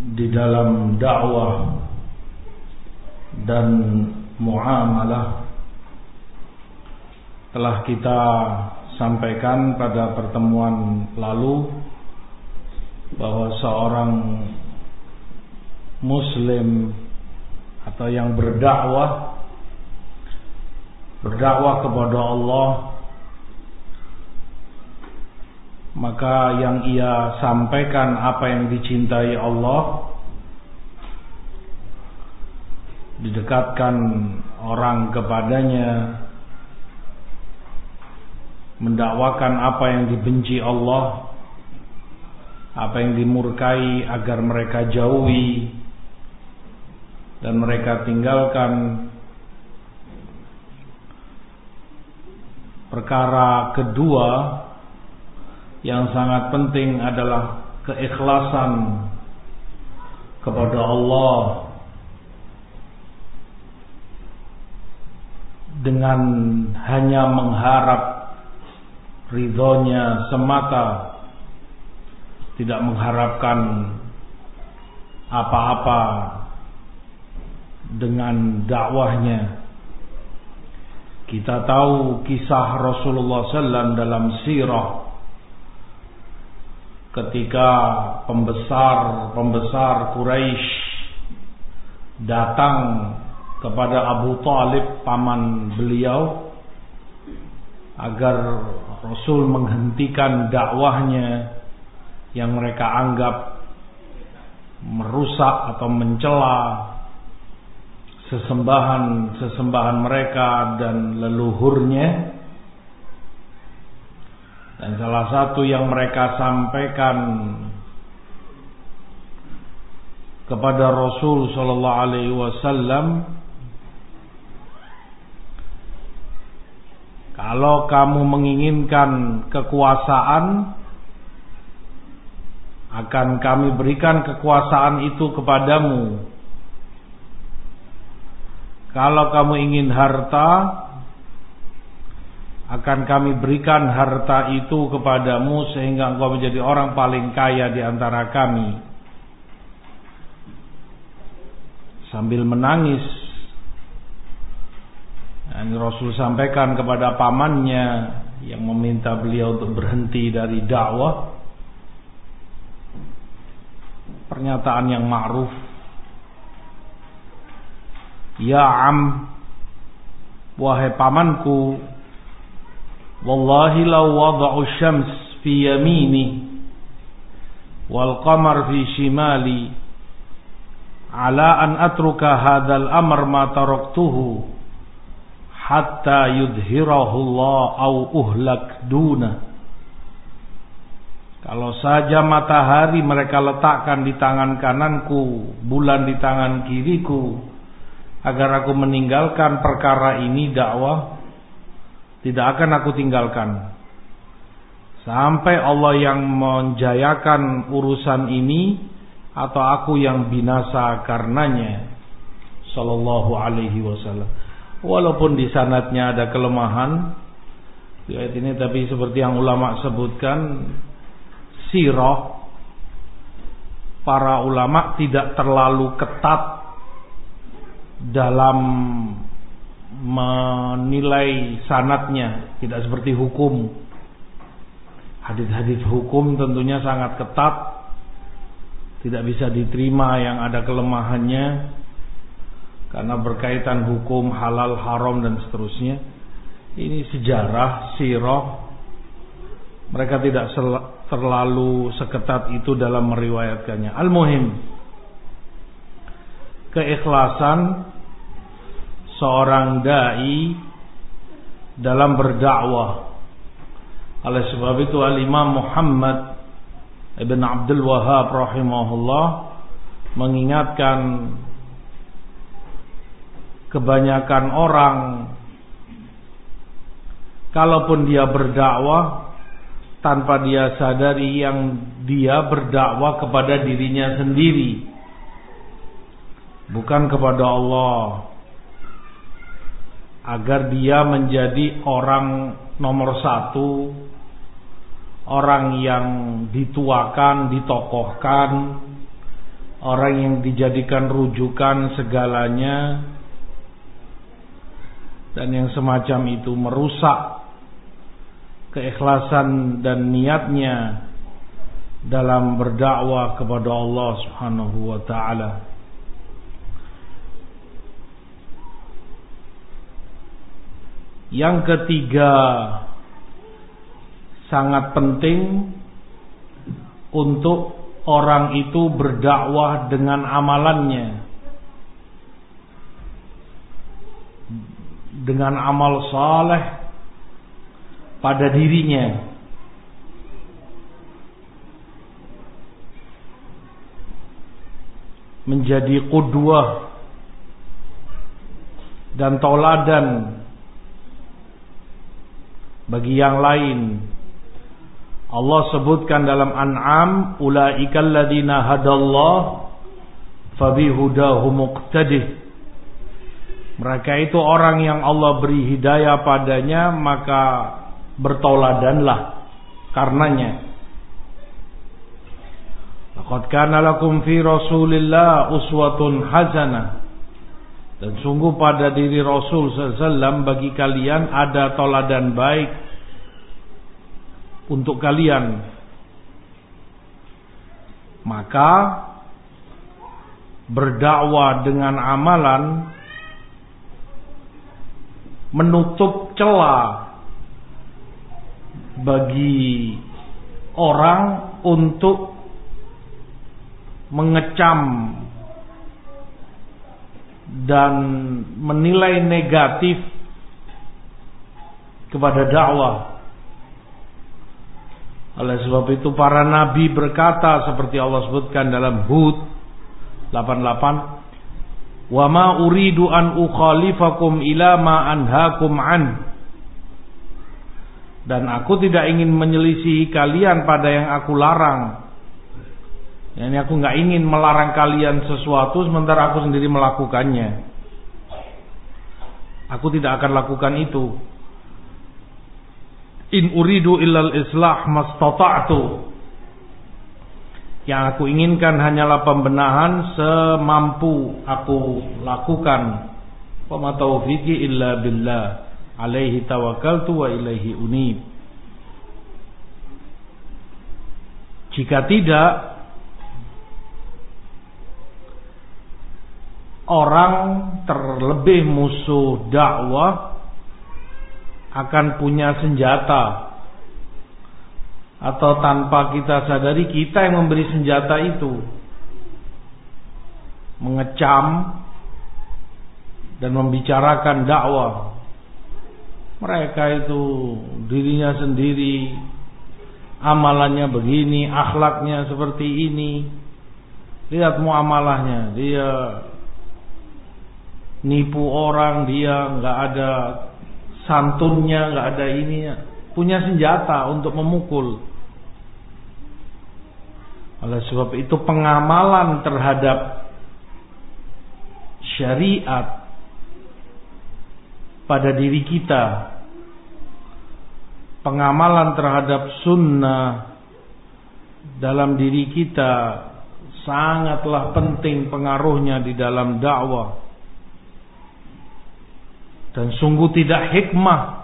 di dalam dakwah dan muamalah telah kita sampaikan pada pertemuan lalu bahwa seorang muslim atau yang berdakwah berdakwah kepada Allah maka yang ia sampaikan apa yang dicintai Allah didekatkan orang kepadanya mendakwakan apa yang dibenci Allah apa yang dimurkai agar mereka jauhi dan mereka tinggalkan perkara kedua yang sangat penting adalah keikhlasan kepada Allah dengan hanya mengharap ridhonya semata tidak mengharapkan apa-apa dengan dakwahnya. Kita tahu kisah Rasulullah SAW dalam sirah ketika pembesar-pembesar Quraisy datang kepada Abu Talib paman beliau agar Rasul menghentikan dakwahnya yang mereka anggap merusak atau mencela sesembahan-sesembahan mereka dan leluhurnya dan salah satu yang mereka sampaikan kepada Rasul sallallahu alaihi wasallam kalau kamu menginginkan kekuasaan akan kami berikan kekuasaan itu kepadamu. Kalau kamu ingin harta akan kami berikan harta itu kepadamu sehingga engkau menjadi orang paling kaya di antara kami. Sambil menangis, dan Rasul sampaikan kepada pamannya yang meminta beliau untuk berhenti dari dakwah. Pernyataan yang ma'ruf. Ya am, wahai pamanku, Wallahi law wada'u syams fi yamini wal qamar fi shimali ala an atruka hadzal amr ma taraktuhu hatta yudhirahu Allah au uhlak duna. Kalau saja matahari mereka letakkan di tangan kananku, bulan di tangan kiriku, agar aku meninggalkan perkara ini dakwah, tidak akan aku tinggalkan. Sampai Allah yang menjayakan urusan ini atau aku yang binasa karenanya. Sallallahu alaihi wasallam. Walaupun di sanatnya ada kelemahan ayat ini tapi seperti yang ulama sebutkan sirah para ulama tidak terlalu ketat dalam menilai sanatnya tidak seperti hukum. Hadis-hadis hukum tentunya sangat ketat tidak bisa diterima yang ada kelemahannya karena berkaitan hukum halal haram dan seterusnya. Ini sejarah sirah. Mereka tidak terlalu seketat itu dalam meriwayatkannya. Al-muhim. Keikhlasan seorang dai dalam berdakwah. Oleh sebab itu Al-Imam Muhammad Ibn Abdul Wahab rahimahullah mengingatkan kebanyakan orang kalaupun dia berdakwah tanpa dia sadari yang dia berdakwah kepada dirinya sendiri bukan kepada Allah agar dia menjadi orang nomor satu orang yang dituakan, ditokohkan orang yang dijadikan rujukan segalanya dan yang semacam itu merusak keikhlasan dan niatnya dalam berdakwah kepada Allah Subhanahu wa taala. Yang ketiga sangat penting untuk orang itu berdakwah dengan amalannya. Dengan amal saleh pada dirinya. Menjadi kudwah dan toladan bagi yang lain. Allah sebutkan dalam An'am ulaikal ladina hadallah fabihudahu muqtadih. Mereka itu orang yang Allah beri hidayah padanya maka bertoladanlah karenanya. Laqad kana lakum fi Rasulillah uswatun hasanah dan sungguh pada diri Rasul sallallahu bagi kalian ada toladan baik untuk kalian. Maka berdakwah dengan amalan menutup celah bagi orang untuk mengecam dan menilai negatif kepada dakwah oleh sebab itu para nabi berkata seperti Allah sebutkan dalam Hud 88 Wa ma uridu an ukhalifakum ila ma anhaakum an Dan aku tidak ingin menyelisihi kalian pada yang aku larang. Yani aku nggak ingin melarang kalian sesuatu sementara aku sendiri melakukannya. Aku tidak akan lakukan itu. In uridu illal islah mastata'tu. Yang aku inginkan hanyalah pembenahan semampu aku lakukan. Wa ma taufiqi illa billah. Alaihi tawakkaltu wa ilaihi unib. Jika tidak orang terlebih musuh dakwah akan punya senjata. Atau tanpa kita sadari kita yang memberi senjata itu. Mengecam dan membicarakan dakwah. Mereka itu dirinya sendiri amalannya begini akhlaknya seperti ini. Lihat muamalahnya dia nipu orang dia nggak ada santunnya, nggak ada ininya. Punya senjata untuk memukul. Oleh sebab itu pengamalan terhadap syariat pada diri kita, pengamalan terhadap sunnah dalam diri kita sangatlah penting pengaruhnya di dalam dakwah. Dan sungguh tidak hikmah.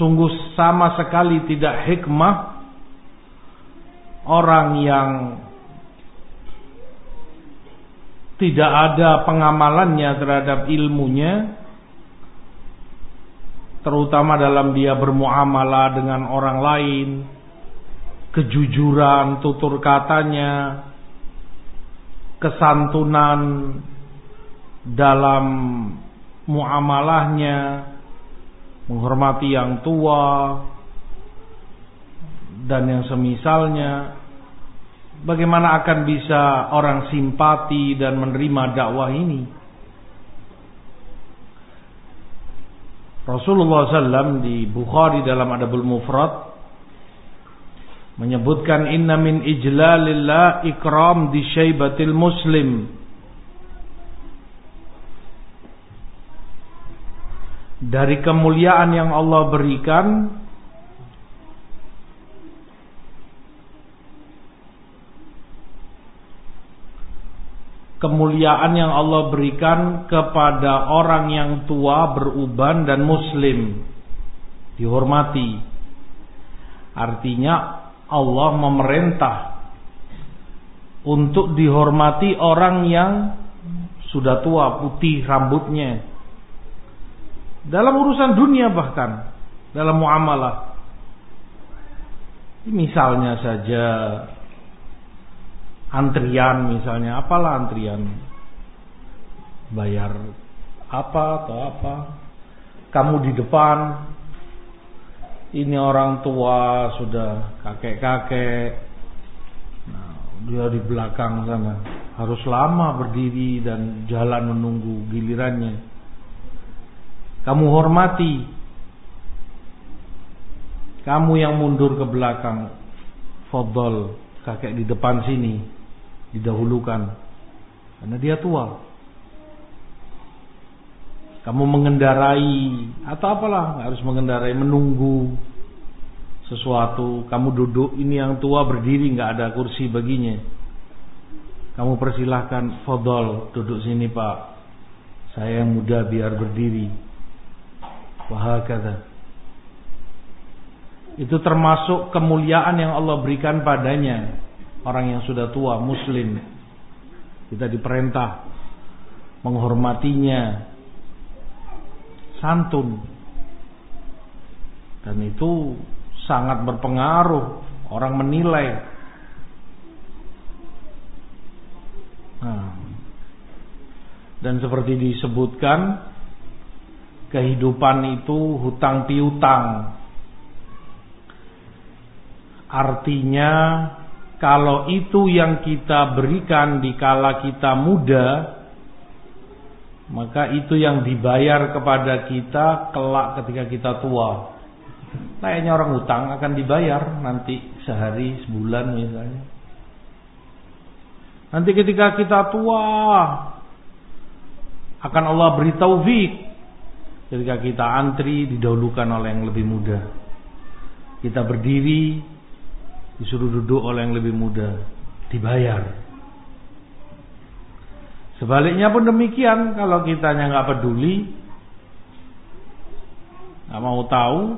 Sungguh sama sekali tidak hikmah Orang yang Tidak ada pengamalannya terhadap ilmunya Terutama dalam dia bermuamalah dengan orang lain Kejujuran tutur katanya Kesantunan Dalam muamalahnya, menghormati yang tua, dan yang semisalnya, bagaimana akan bisa orang simpati dan menerima dakwah ini? Rasulullah SAW di Bukhari dalam Adabul Mufrad menyebutkan inna min ijlalillah ikram di syaibatil muslim dari kemuliaan yang Allah berikan kemuliaan yang Allah berikan kepada orang yang tua beruban dan muslim. Dihormati. Artinya Allah memerintah untuk dihormati orang yang sudah tua putih rambutnya dalam urusan dunia bahkan. Dalam muamalah. Misalnya saja. Antrian misalnya. Apalah antrian? Bayar apa atau apa? Kamu di depan. Ini orang tua sudah kakek-kakek. Nah, dia di belakang sana. Harus lama berdiri dan jalan menunggu gilirannya kamu hormati. Kamu yang mundur ke belakang. Fodol kakek di depan sini didahulukan. Karena dia tua. Kamu mengendarai atau apalah harus mengendarai menunggu sesuatu. Kamu duduk ini yang tua berdiri nggak ada kursi baginya. Kamu persilahkan fodol duduk sini pak. Saya yang muda biar berdiri wahakata itu termasuk kemuliaan yang Allah berikan padanya orang yang sudah tua muslim kita diperintah menghormatinya santun. Dan itu sangat berpengaruh. Orang menilai. Nah. Dan seperti disebutkan, kehidupan itu hutang piutang. Artinya, kalau itu yang kita berikan di kala kita muda, maka itu yang dibayar kepada kita kelak ketika kita tua. Kayaknya orang utang akan dibayar nanti sehari, sebulan misalnya. Nanti ketika kita tua akan Allah beri taufik ketika kita antri didahulukan oleh yang lebih muda. Kita berdiri disuruh duduk oleh yang lebih muda, dibayar. Sebaliknya pun demikian, kalau kitanya nggak peduli, nggak mau tahu,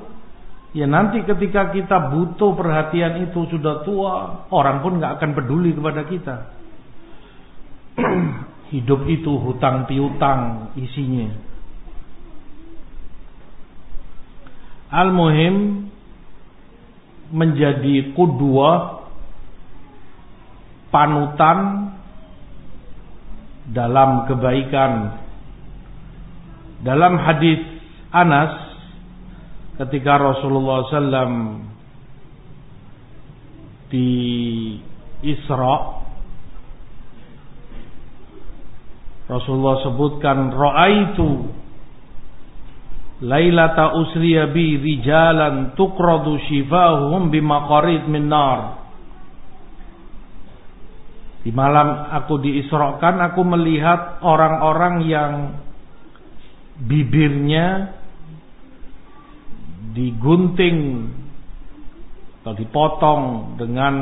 ya nanti ketika kita butuh perhatian itu sudah tua, orang pun nggak akan peduli kepada kita. Hidup itu hutang piutang isinya. Al-Muhim menjadi kudua panutan dalam kebaikan. Dalam hadis Anas ketika Rasulullah SAW di Isra Rasulullah sebutkan ra'aitu lailata usriya bi rijalan tuqradu shifahum bimaqarid min nar di malam aku diisrokan, aku melihat orang-orang yang bibirnya digunting atau dipotong dengan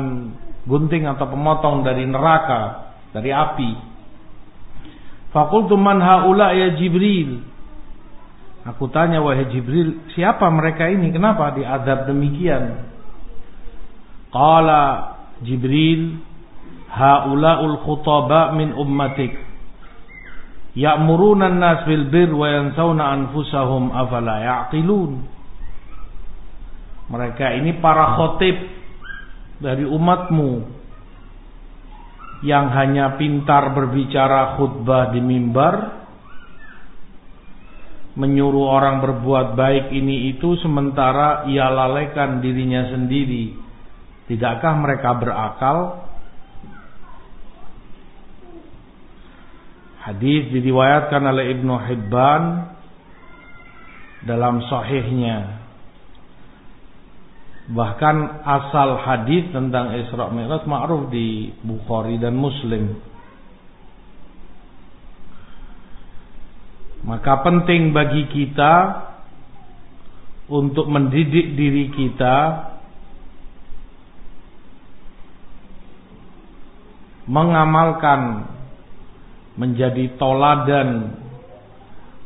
gunting atau pemotong dari neraka, dari api. Fakultu man haula ya Jibril. Aku tanya wahai Jibril, siapa mereka ini? Kenapa diadab demikian? Qala Jibril, haulaul khutaba min ummatik ya'muruna an-nas bil bir wa yansawna anfusahum afala ya'qilun mereka ini para khotib dari umatmu yang hanya pintar berbicara khutbah di mimbar menyuruh orang berbuat baik ini itu sementara ia lalaikan dirinya sendiri. Tidakkah mereka berakal? Hadis diriwayatkan oleh Ibnu Hibban dalam sahihnya. Bahkan asal hadis tentang Isra Mi'raj ma'ruf di Bukhari dan Muslim. Maka penting bagi kita untuk mendidik diri kita mengamalkan menjadi toladan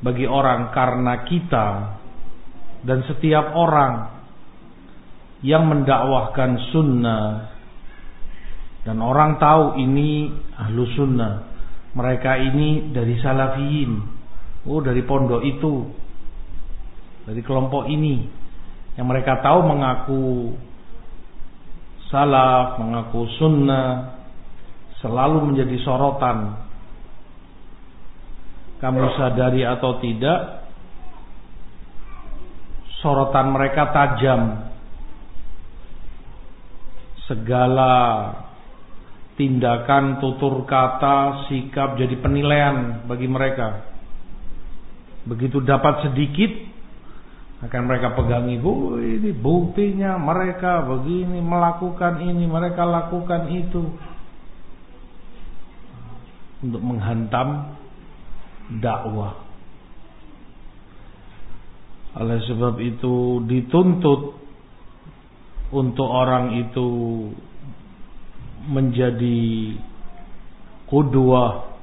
bagi orang karena kita dan setiap orang yang mendakwahkan sunnah. Dan orang tahu ini ahlu sunnah. Mereka ini dari salafiyin oh dari pondok itu. Dari kelompok ini. Yang mereka tahu mengaku salaf mengaku sunnah selalu menjadi sorotan. Kamu sadari atau tidak sorotan mereka tajam. Segala tindakan tutur kata sikap jadi penilaian bagi mereka begitu dapat sedikit akan mereka pegangi bu ini buktinya mereka begini melakukan ini mereka lakukan itu untuk menghantam dakwah. Oleh sebab itu dituntut untuk orang itu menjadi kudua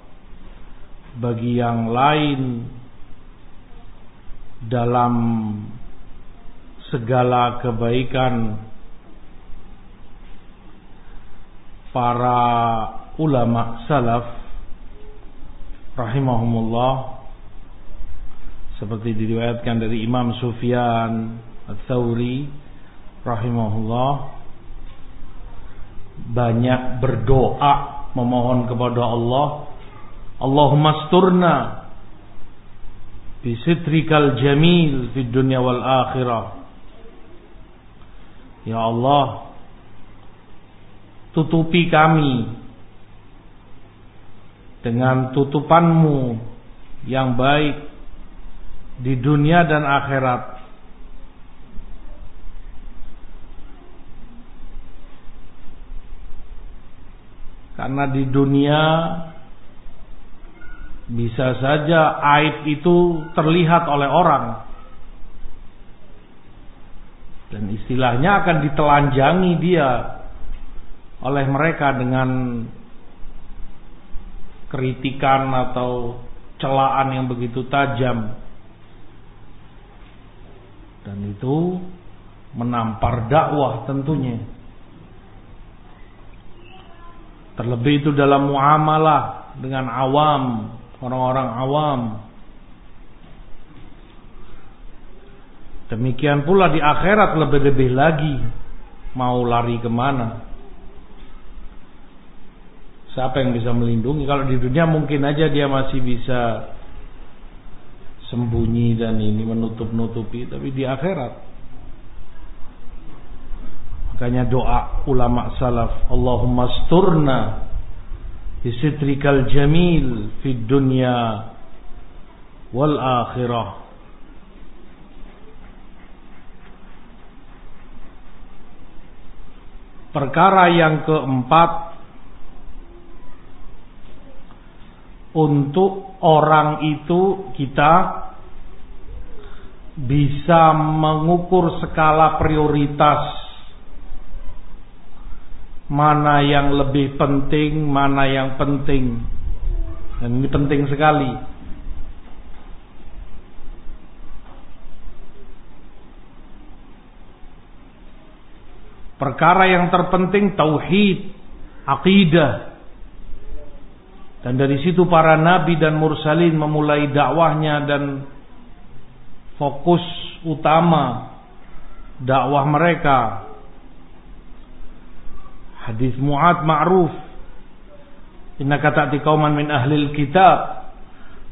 bagi yang lain dalam segala kebaikan para ulama salaf rahimahumullah seperti diriwayatkan dari Imam Sufyan Ats-Tsauri rahimahullah banyak berdoa memohon kepada Allah Allahumma sturna bisitrikal jamil fid dunya wal akhirah Ya Allah tutupi kami dengan tutupanmu yang baik di dunia dan akhirat. Karena di dunia bisa saja aib itu terlihat oleh orang. Dan istilahnya akan ditelanjangi dia oleh mereka dengan kritikan atau celaan yang begitu tajam. Dan itu menampar dakwah tentunya. Terlebih itu dalam muamalah dengan awam orang-orang awam. Demikian pula di akhirat lebih-lebih lagi mau lari ke mana. Siapa yang bisa melindungi? Kalau di dunia mungkin aja dia masih bisa sembunyi dan ini menutup-nutupi, tapi di akhirat. Makanya doa ulama salaf Allahumma sturna bisitrikal jamil fid dunya wal akhirah. Perkara yang keempat untuk orang itu kita bisa mengukur skala prioritas mana yang lebih penting, mana yang penting. Dan ini penting sekali. Perkara yang terpenting tauhid, akidah, dan dari situ para nabi dan mursalin memulai dakwahnya dan fokus utama dakwah mereka. Hadis Mu'ad ma'ruf. Inna kata kauman min ahlil kitab.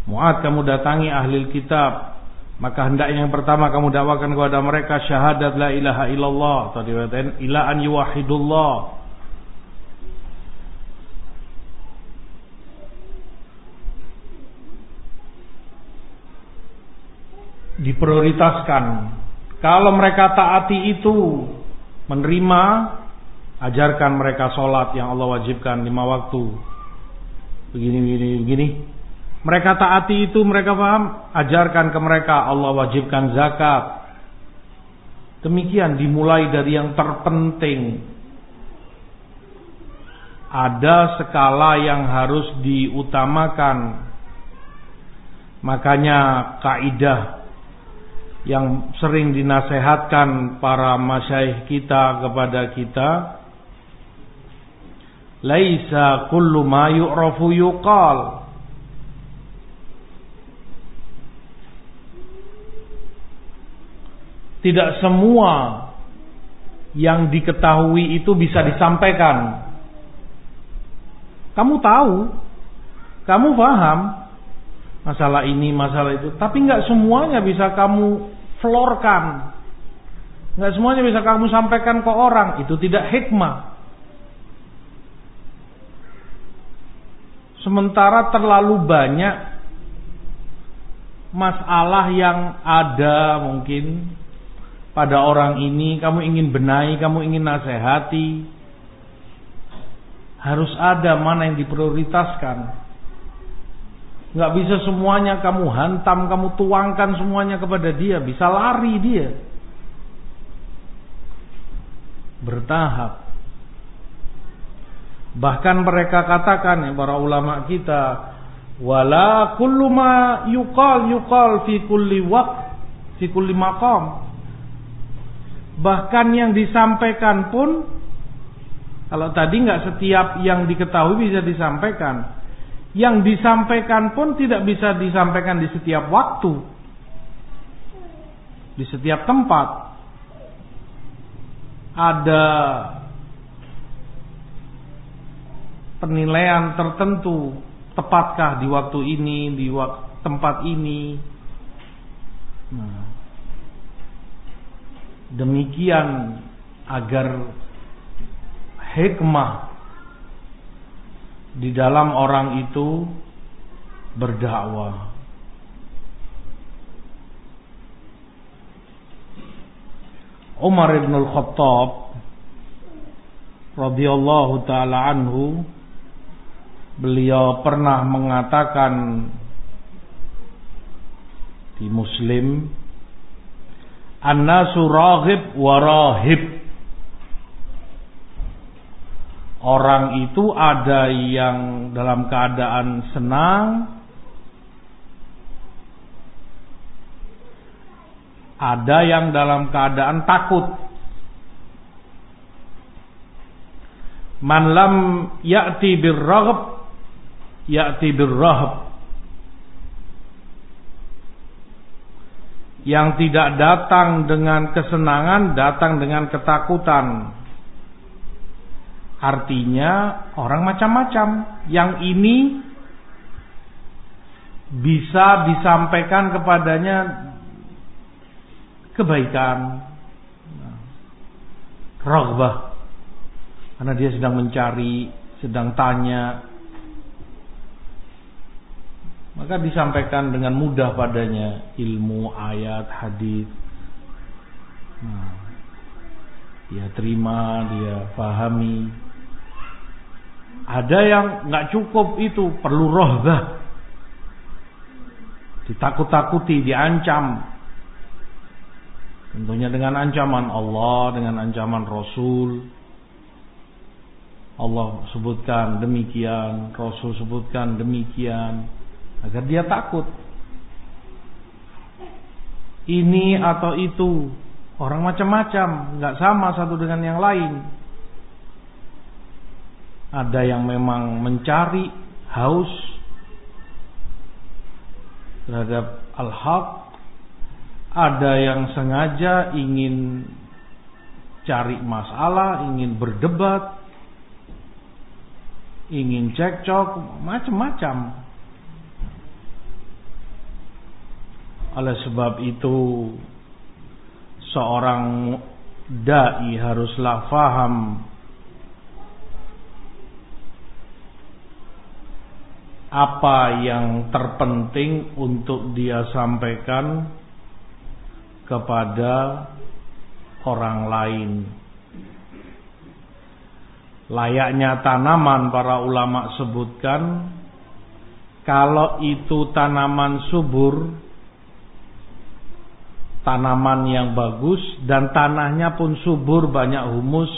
Mu'ad kamu datangi ahlil kitab. Maka hendaknya yang pertama kamu dakwakan kepada mereka syahadat la ilaha illallah. atau katakan ila an yuwahidullah. Diprioritaskan. Kalau mereka taati itu, menerima ajarkan mereka sholat yang Allah wajibkan lima waktu. Begini, begini, begini. Mereka taati itu mereka paham, ajarkan ke mereka Allah wajibkan zakat. Demikian dimulai dari yang terpenting. Ada skala yang harus diutamakan. Makanya kaidah yang sering dinasehatkan para masyaih kita kepada kita laisa kullu ma yu'rafu yuqal Tidak semua yang diketahui itu bisa disampaikan. Kamu tahu, kamu paham masalah ini, masalah itu, tapi nggak semuanya bisa kamu florkan. Nggak semuanya bisa kamu sampaikan ke orang, itu tidak hikmah. Sementara terlalu banyak masalah yang ada mungkin pada orang ini, kamu ingin benahi, kamu ingin nasihati. Harus ada mana yang diprioritaskan. Gak bisa semuanya kamu hantam, kamu tuangkan semuanya kepada dia. Bisa lari dia. Bertahap. Bahkan mereka katakan ya para ulama kita, wala kullu ma yuqal yuqal fi kulli waqt fi kulli maqam. Bahkan yang disampaikan pun kalau tadi nggak setiap yang diketahui bisa disampaikan. Yang disampaikan pun tidak bisa disampaikan di setiap waktu. Di setiap tempat. Ada penilaian tertentu. Tepatkah di waktu ini, di tempat ini. Nah, Demikian agar hikmah di dalam orang itu berdakwah. Umar ibn al-Khattab radhiyallahu taala anhu beliau pernah mengatakan di Muslim An-nasu raghib wa rahib. Orang itu ada yang dalam keadaan senang, ada yang dalam keadaan takut. Man lam ya'ti birraghb ya'ti birrahab. yang tidak datang dengan kesenangan, datang dengan ketakutan. Artinya orang macam-macam. Yang ini bisa disampaikan kepadanya kebaikan. Rogbah. Karena dia sedang mencari, sedang tanya, maka disampaikan dengan mudah padanya. Ilmu ayat hadis. Nah, dia terima dia pahami ada yang nggak cukup itu perlu rohbah ditakut-takuti diancam. Tentunya dengan ancaman Allah dengan ancaman Rasul. Allah sebutkan demikian Rasul sebutkan demikian agar dia takut. Ini atau itu orang macam-macam, nggak sama satu dengan yang lain. Ada yang memang mencari haus terhadap al-haq, ada yang sengaja ingin cari masalah, ingin berdebat, ingin cekcok, macam-macam. Oleh sebab itu seorang dai haruslah faham apa yang terpenting untuk dia sampaikan kepada orang lain. Layaknya tanaman para ulama sebutkan kalau itu tanaman subur, tanaman yang bagus dan tanahnya pun subur banyak humus,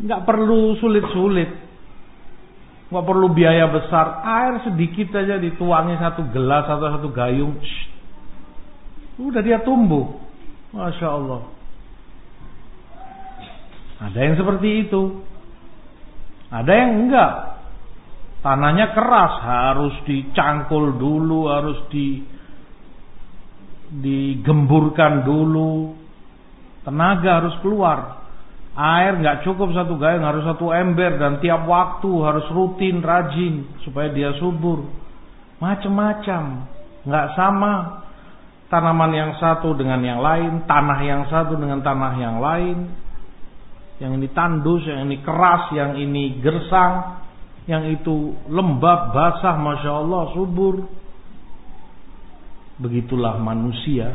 nggak perlu sulit-sulit, nggak perlu biaya besar, air sedikit aja dituangi satu gelas atau satu gayung, udah dia tumbuh, masya Allah. Ada yang seperti itu. Ada yang enggak. Tanahnya keras, harus dicangkul dulu, harus di digemburkan dulu. Tenaga harus keluar. Air nggak cukup satu gayung, harus satu ember dan tiap waktu harus rutin, rajin supaya dia subur. Macam-macam, nggak sama tanaman yang satu dengan yang lain, tanah yang satu dengan tanah yang lain yang ini tandus, yang ini keras, yang ini gersang, yang itu lembab, basah, masya Allah, subur. Begitulah manusia,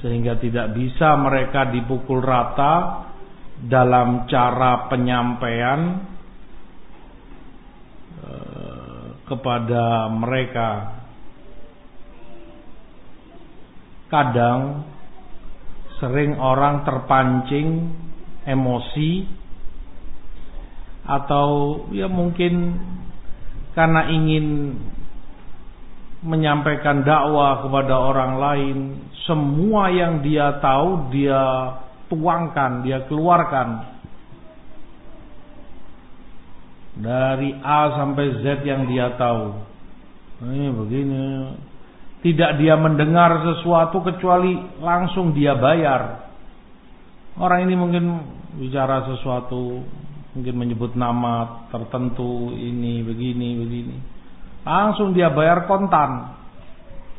sehingga tidak bisa mereka dipukul rata dalam cara penyampaian eh, kepada mereka. Kadang sering orang terpancing emosi atau ya mungkin karena ingin menyampaikan dakwah kepada orang lain semua yang dia tahu dia tuangkan dia keluarkan dari A sampai Z yang dia tahu ini begini tidak dia mendengar sesuatu kecuali langsung dia bayar. Orang ini mungkin bicara sesuatu, mungkin menyebut nama tertentu, ini begini begini. Langsung dia bayar kontan.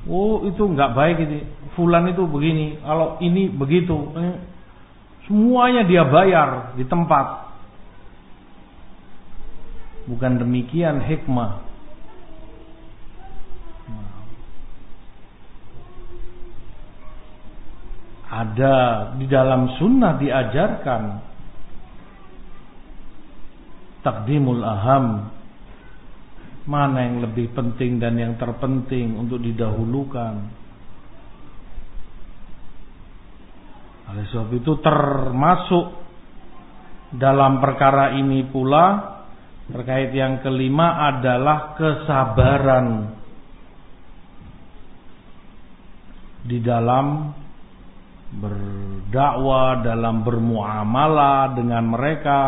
Oh itu nggak baik ini. Fulan itu begini. Kalau ini begitu. Eh, semuanya dia bayar di tempat. Bukan demikian hikmah. ada di dalam sunnah diajarkan takdimul aham mana yang lebih penting dan yang terpenting untuk didahulukan oleh sebab itu termasuk dalam perkara ini pula terkait yang kelima adalah kesabaran di dalam berdakwah, dalam bermuamalah dengan mereka.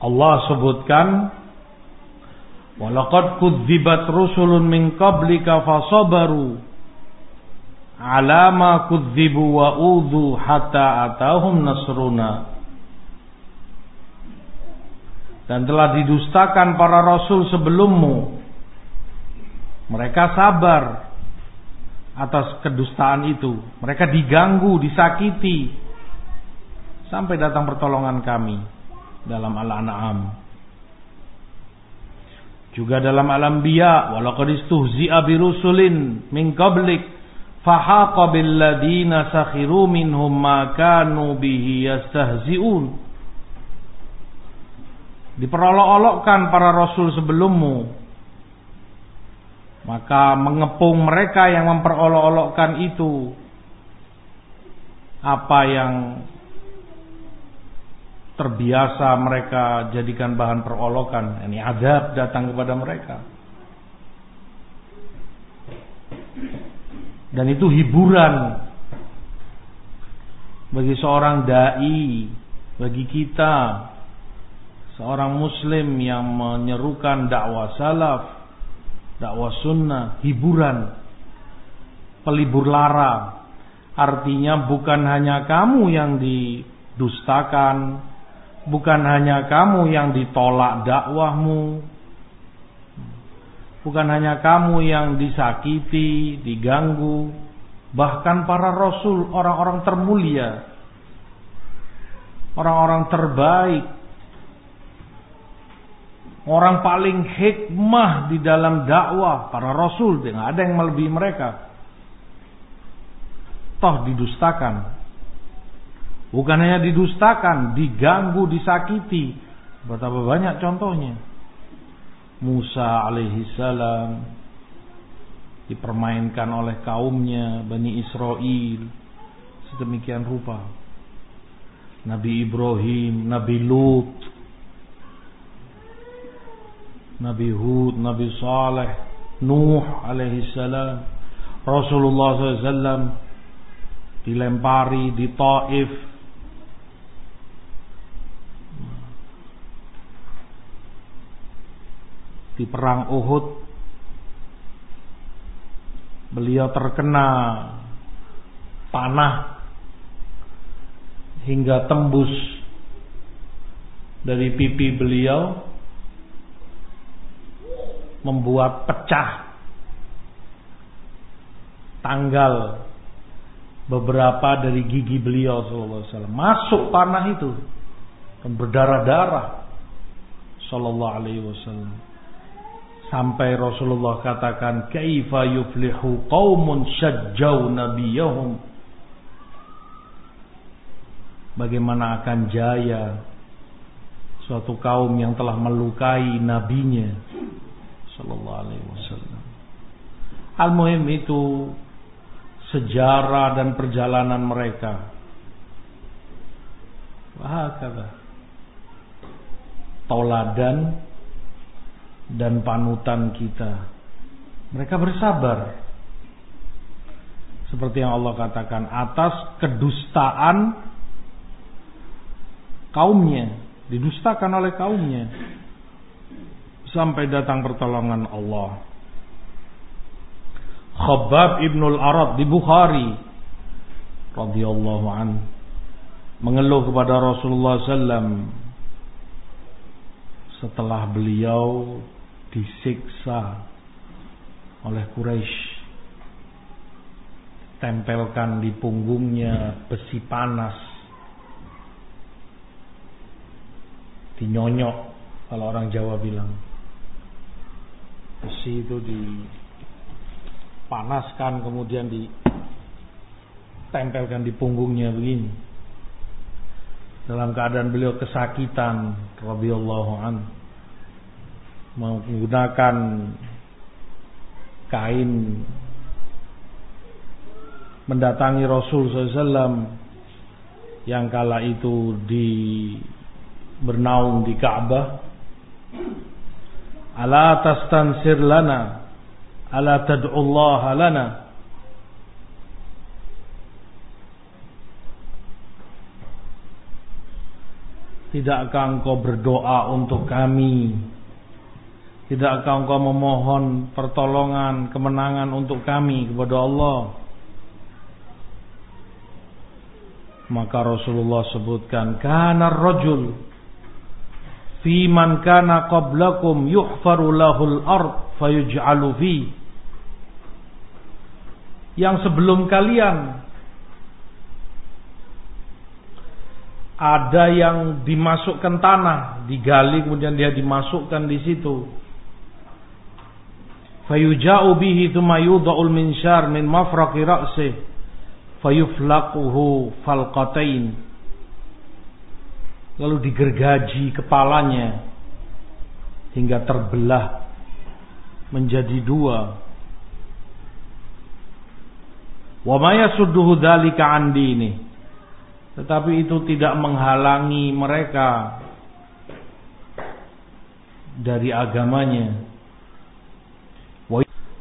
Allah sebutkan Walaqad kudzibat rusulun min qablika fasabaru ala ma kudzibu wa udhu hatta atahum nasruna dan telah didustakan para rasul sebelummu. Mereka sabar atas kedustaan itu. Mereka diganggu, disakiti sampai datang pertolongan kami dalam Al-An'am. Juga dalam Al-Anbiya, walaqad istuhzi'a birusulin min qablik fahaqa bil ladina sakhiru minhum ma kanu bihi yastahzi'un. Diperolok-olokkan para rasul sebelummu. Maka mengepung mereka yang memperolok-olokkan itu. Apa yang terbiasa mereka jadikan bahan perolokan ini adab datang kepada mereka dan itu hiburan bagi seorang dai bagi kita seorang muslim yang menyerukan dakwah salaf, dakwah sunnah, hiburan, pelibur lara. Artinya bukan hanya kamu yang didustakan, bukan hanya kamu yang ditolak dakwahmu, bukan hanya kamu yang disakiti, diganggu, bahkan para rasul, orang-orang termulia, orang-orang terbaik. Orang paling hikmah di dalam dakwah para rasul, tidak ada yang melebihi mereka. Toh didustakan. Bukan hanya didustakan, diganggu, disakiti. Betapa banyak contohnya. Musa alaihi salam dipermainkan oleh kaumnya Bani Israel sedemikian rupa. Nabi Ibrahim, Nabi Lut, Nabi Hud, Nabi Saleh, Nuh alaihi salam, Rasulullah SAW dilempari di Taif. Di perang Uhud. Beliau terkena panah hingga tembus dari pipi beliau membuat pecah tanggal beberapa dari gigi beliau sallallahu alaihi wasallam. Masuk panah itu dan berdarah-darah sallallahu alaihi wasallam sampai Rasulullah katakan kaifa yuflihu qaumun syajjau nabiyahum bagaimana akan jaya suatu kaum yang telah melukai nabinya sallallahu alaihi wasallam. Al-muhim itu sejarah dan perjalanan mereka. Wahakala. Toladan dan panutan kita. Mereka bersabar. Seperti yang Allah katakan atas kedustaan kaumnya, didustakan oleh kaumnya sampai datang pertolongan Allah. Khabbab ibnul Arad di Bukhari radhiyallahu an mengeluh kepada Rasulullah SAW setelah beliau disiksa oleh Quraisy. Tempelkan di punggungnya besi panas. Dinyonyok kalau orang Jawa bilang. Besi itu dipanaskan kemudian ditempelkan di punggungnya begini. Dalam keadaan beliau kesakitan radhiyallahu an menggunakan kain mendatangi Rasul SAW yang kala itu di bernaung di Ka'bah. Ala tastansir lana Ala tad'ullah lana. Tidakkah engkau berdoa untuk kami Tidakkah engkau memohon pertolongan Kemenangan untuk kami kepada Allah Maka Rasulullah sebutkan Kana rajul fi man kana qablakum yuhfaru lahul ard fayuj'alu fi yang sebelum kalian ada yang dimasukkan tanah, digali kemudian dia dimasukkan di situ. Fayuja'u bihi thumma yudha'ul minsyar min mafraqi ra'sih fayuflaquhu falqatain lalu digergaji kepalanya hingga terbelah menjadi dua. Wa ma yasudduhu dzalika an dini. Tetapi itu tidak menghalangi mereka dari agamanya.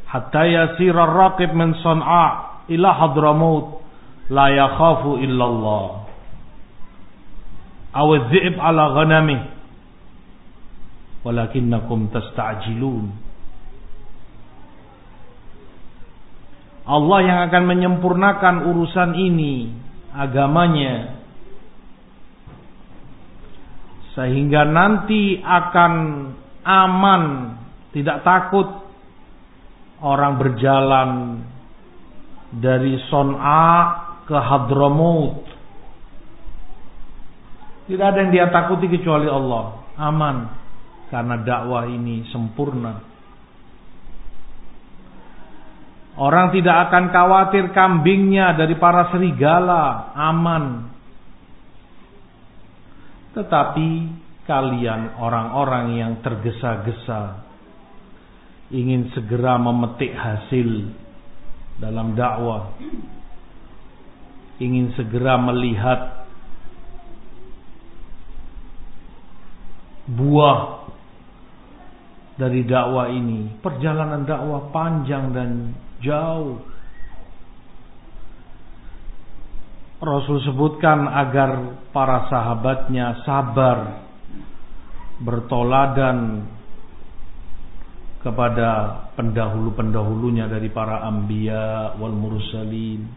Hatta yasira raqib min San'a ila Hadramaut. La yakhafu illallah. Aw dhi'b ala ghanami. Walakinnakum tasta'jilun. Allah yang akan menyempurnakan urusan ini agamanya. Sehingga nanti akan aman tidak takut orang berjalan dari Son'a ke Hadramaut tidak ada yang dia takuti kecuali Allah. Aman. karena dakwah ini sempurna. Orang tidak akan khawatir kambingnya dari para serigala, aman. Tetapi kalian orang-orang yang tergesa-gesa ingin segera memetik hasil dalam dakwah, ingin segera melihat buah dari dakwah ini. Perjalanan dakwah panjang dan jauh. Rasul sebutkan agar para sahabatnya sabar bertoladan kepada pendahulu-pendahulunya dari para anbiya wal mursalin.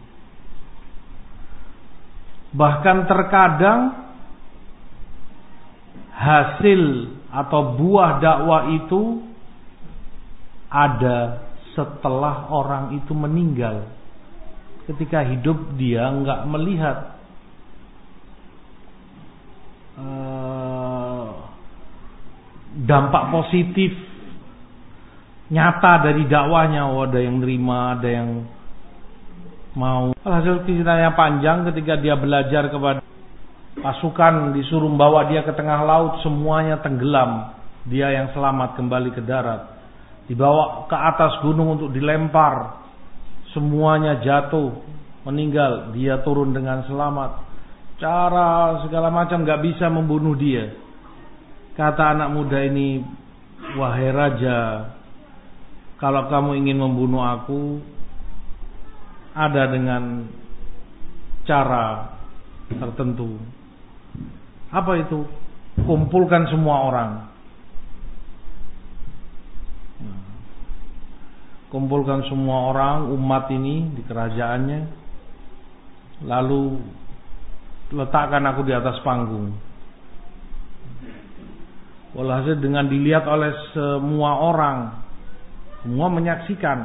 Bahkan terkadang hasil atau buah dakwah itu ada setelah orang itu meninggal. Ketika hidup dia nggak melihat uh, dampak positif nyata dari dakwahnya. Oh, ada yang nerima, ada yang mau. Hasil ceritanya panjang ketika dia belajar kepada pasukan disuruh membawa dia ke tengah laut semuanya tenggelam. Dia yang selamat kembali ke darat dibawa ke atas gunung untuk dilempar semuanya jatuh meninggal dia turun dengan selamat cara segala macam nggak bisa membunuh dia kata anak muda ini wahai raja kalau kamu ingin membunuh aku ada dengan cara tertentu. Apa itu? Kumpulkan semua orang. Kumpulkan semua orang umat ini di kerajaannya. Lalu letakkan aku di atas panggung. Walhasil dengan dilihat oleh semua orang semua menyaksikan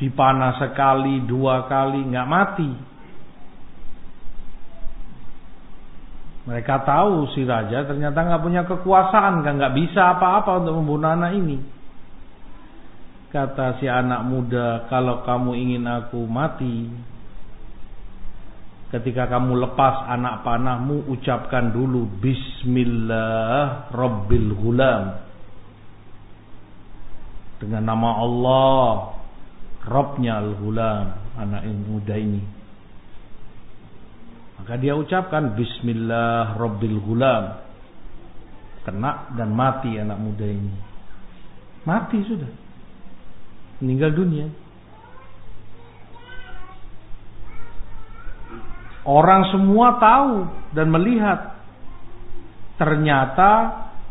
dipanah sekali dua kali nggak mati Mereka tahu si raja ternyata nggak punya kekuasaan, kan nggak bisa apa-apa untuk membunuh anak ini. Kata si anak muda, kalau kamu ingin aku mati, ketika kamu lepas anak panahmu, ucapkan dulu Bismillah Rabbil Ghulam. Dengan nama Allah, Robnya Al-Ghulam, anak muda ini. Maka dia ucapkan Bismillah Rabbil Gulam. Kena dan mati anak muda ini. Mati sudah. Meninggal dunia. Orang semua tahu dan melihat. Ternyata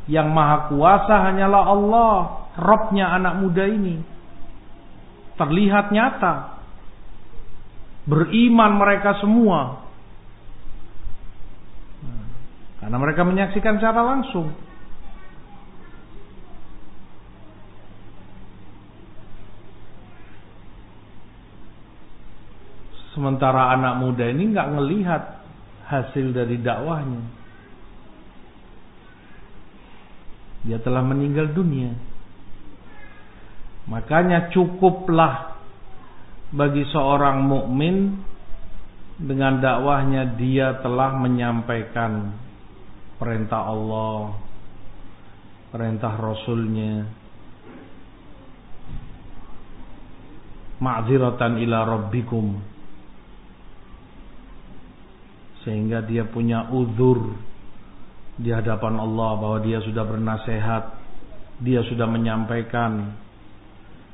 yang maha kuasa hanyalah Allah. Robnya anak muda ini. Terlihat nyata. Beriman mereka semua Karena mereka menyaksikan secara langsung. Sementara anak muda ini nggak ngelihat hasil dari dakwahnya. Dia telah meninggal dunia. Makanya cukuplah bagi seorang mukmin dengan dakwahnya dia telah menyampaikan perintah Allah, perintah Rasulnya. Ma'ziratan ila rabbikum. Sehingga dia punya uzur di hadapan Allah bahwa dia sudah bernasehat, dia sudah menyampaikan.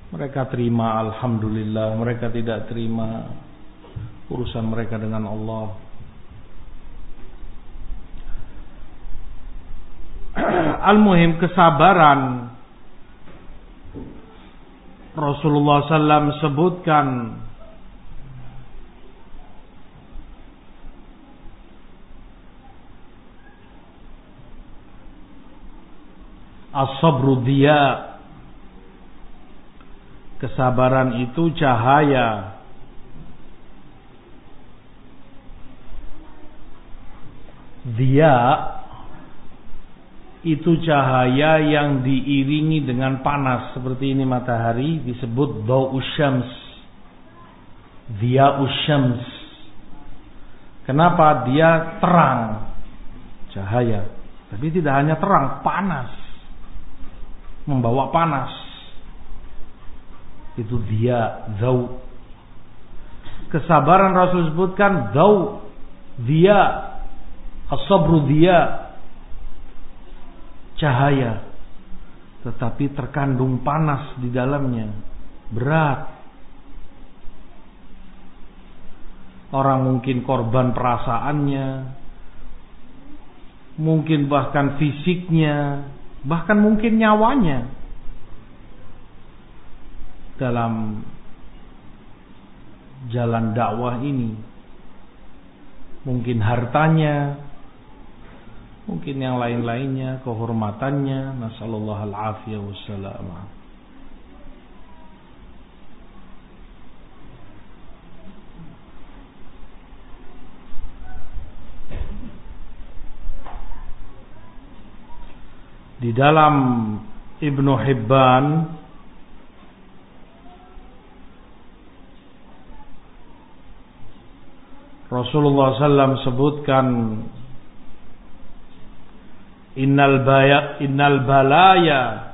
Mereka terima alhamdulillah, mereka tidak terima urusan mereka dengan Allah. Al-Muhim kesabaran Rasulullah SAW sebutkan As-sabru Kesabaran itu cahaya. Dia itu cahaya yang diiringi dengan panas. Seperti ini matahari disebut dau usyams dia usyams kenapa? Dia terang. Cahaya. Tapi tidak hanya terang panas membawa panas. Itu dia zau. Kesabaran Rasul sebutkan zau dia. As-sabru dia. Cahaya. Tetapi terkandung panas di dalamnya. Berat. Orang mungkin korban perasaannya. Mungkin bahkan fisiknya bahkan mungkin nyawanya. Dalam jalan dakwah ini. Mungkin hartanya. Mungkin yang lain-lainnya, kehormatannya, nasallallahu al-afiyah wassalam. Di dalam Ibnu Hibban Rasulullah SAW sebutkan innal baya innal balaya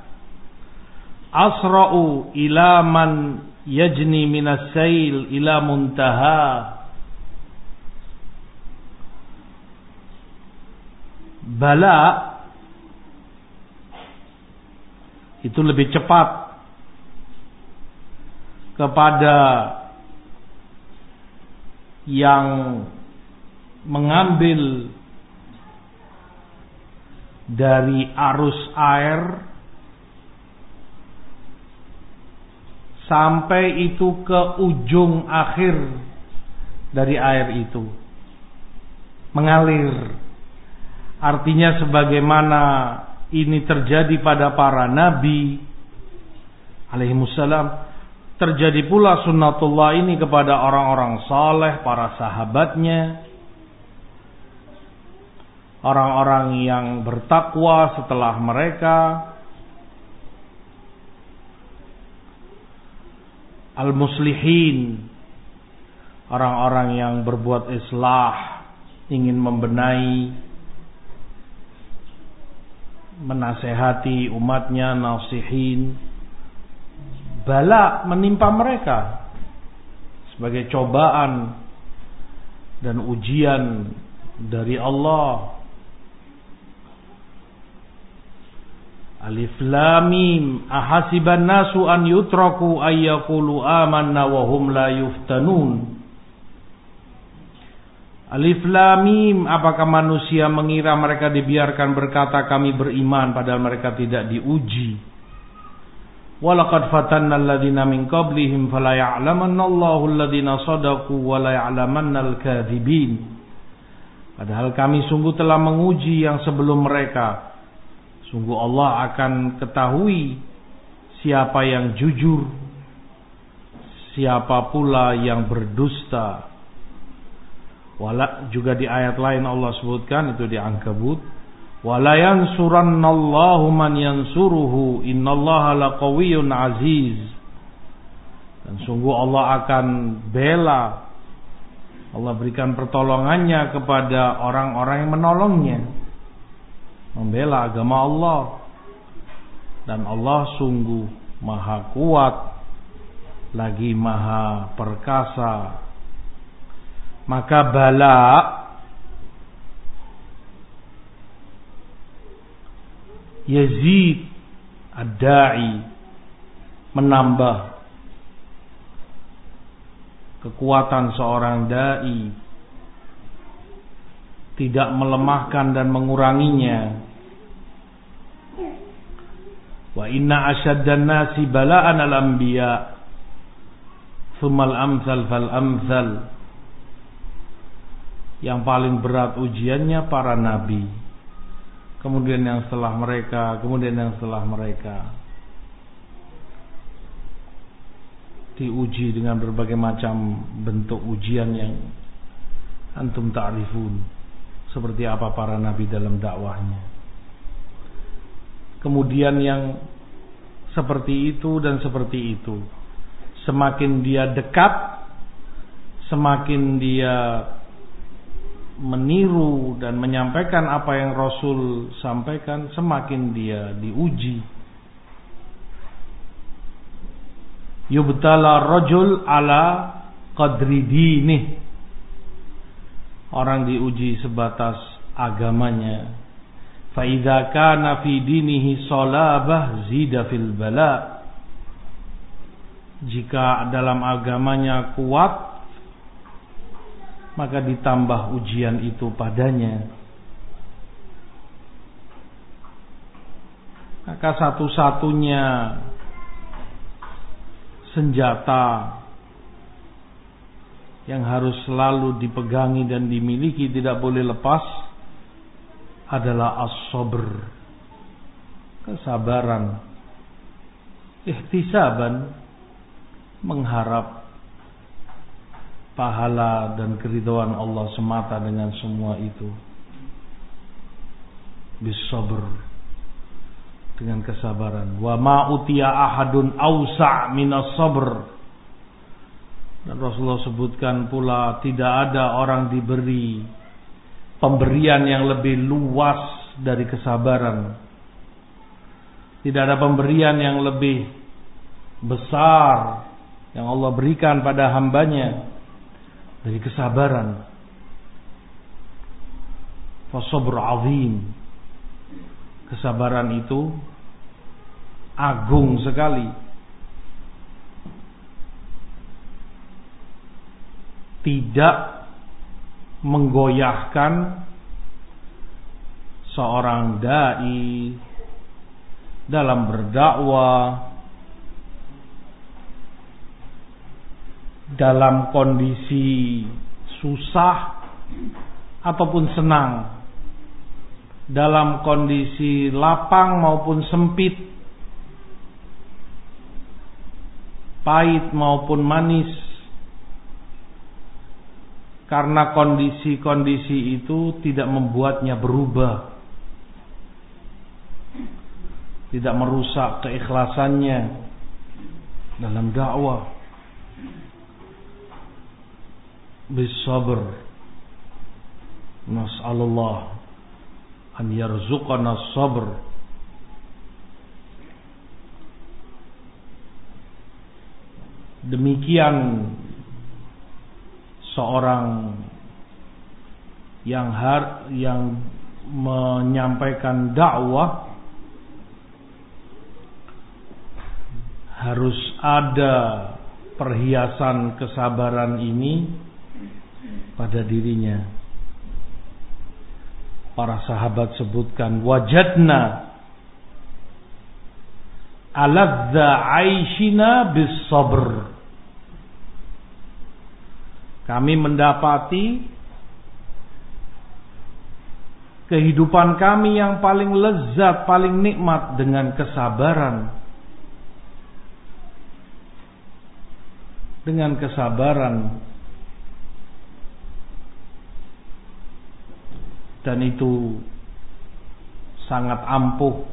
asra'u ila man yajni minas sail ila muntaha. Bala itu lebih cepat kepada yang mengambil dari arus air sampai itu ke ujung akhir dari air itu. Mengalir. Artinya sebagaimana ini terjadi pada para nabi alaihi wasallam terjadi pula sunnatullah ini kepada orang-orang saleh para sahabatnya. Orang-orang yang bertakwa setelah mereka. Al-muslihin orang-orang yang berbuat islah ingin membenahi menasehati umatnya nasihin. Bala menimpa mereka sebagai cobaan dan ujian dari Allah. Alif Lam Mim ahasiban nasu an yutraku ayyaqulu amanna wa hum la yuftanun Alif Lam Mim. Apakah manusia mengira mereka dibiarkan berkata kami beriman padahal mereka tidak diuji? Walaqad fatanna alladhina min qablihim fala ya'lamanna Allahu alladhina sadaqu wa la al-kadhibin Padahal kami sungguh telah menguji yang sebelum mereka. Sungguh Allah akan ketahui siapa yang jujur, siapa pula yang berdusta. Wala juga di ayat lain Allah sebutkan itu di Ankabut. Wala yansurannallahu man yansuruhu innallaha laqawiyyun aziz. Dan sungguh Allah akan bela Allah berikan pertolongannya kepada orang-orang yang menolongnya membela agama Allah dan Allah sungguh maha kuat lagi maha perkasa maka bala Yazid ad-da'i menambah kekuatan seorang dai tidak melemahkan dan menguranginya. Wa inna asyaddan nasi bala'an al-anbiya Thummal amsal fal amsal Yang paling berat ujiannya para nabi Kemudian yang setelah mereka Kemudian yang setelah mereka Diuji dengan berbagai macam bentuk ujian yang Antum ta'rifun seperti apa para nabi dalam dakwahnya. Kemudian yang seperti itu dan seperti itu. Semakin dia dekat, semakin dia meniru dan menyampaikan apa yang Rasul sampaikan, semakin dia diuji. Yubtala rajul ala qadri dinih. Orang diuji sebatas agamanya. Fa idza kana fi dinihi salabah zida fil bala. Jika dalam agamanya kuat maka ditambah ujian itu padanya. Maka satu-satunya senjata yang harus selalu dipegangi dan dimiliki tidak boleh lepas adalah as-sabr kesabaran ihtisaban mengharap pahala dan keridhaan Allah semata dengan semua itu. Bisabr dengan kesabaran. Wa ma utiya ahadun ausa' minas sabr. Dan Rasulullah sebutkan pula tidak ada orang diberi pemberian yang lebih luas dari kesabaran. Tidak ada pemberian yang lebih besar yang Allah berikan pada hambanya dari kesabaran. Fasabr azim. Kesabaran itu agung sekali. Tidak menggoyahkan seorang dai dalam berdakwah dalam kondisi susah ataupun senang, dalam kondisi lapang maupun sempit, pahit maupun manis, karena kondisi-kondisi itu tidak membuatnya berubah, tidak merusak keikhlasannya dalam dakwah bisabr nas'alullah an yarzuqana sabr demikian seorang yang har yang menyampaikan dakwah harus ada perhiasan kesabaran ini pada dirinya. Para sahabat sebutkan wajadna aladza aishina bis sabr. Kami mendapati kehidupan kami yang paling lezat, paling nikmat dengan kesabaran. Dengan kesabaran dan itu sangat ampuh.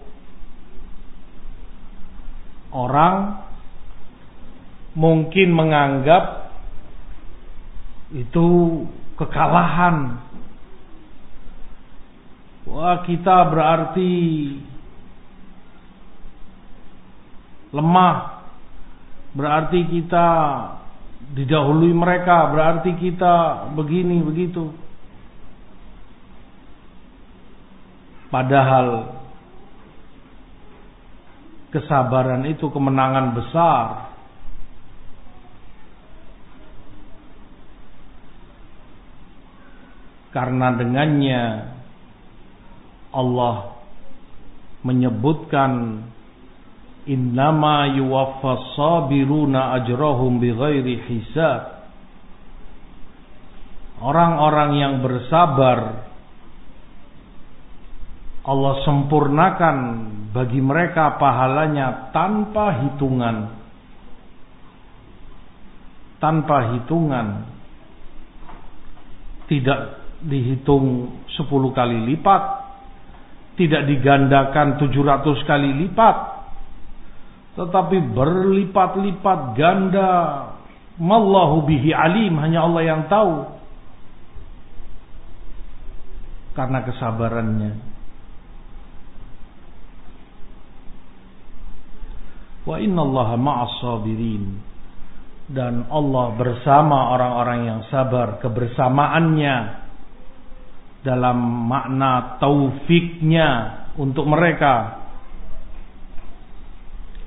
Orang mungkin menganggap itu kekalahan. Wah, kita berarti lemah. Berarti kita didahului mereka, berarti kita begini begitu. Padahal kesabaran itu kemenangan besar. Karena dengannya Allah menyebutkan innama yuwaffas sabiruna ajrahum bighairi hisab. Orang-orang yang bersabar Allah sempurnakan bagi mereka pahalanya tanpa hitungan. Tanpa hitungan. Tidak dihitung 10 kali lipat, tidak digandakan 700 kali lipat, tetapi berlipat-lipat ganda. Mallahu bihi alim, hanya Allah yang tahu. Karena kesabarannya. Wa inna allaha ma'as sabirin. Dan Allah bersama orang-orang yang sabar. Kebersamaannya dalam makna taufiknya untuk mereka.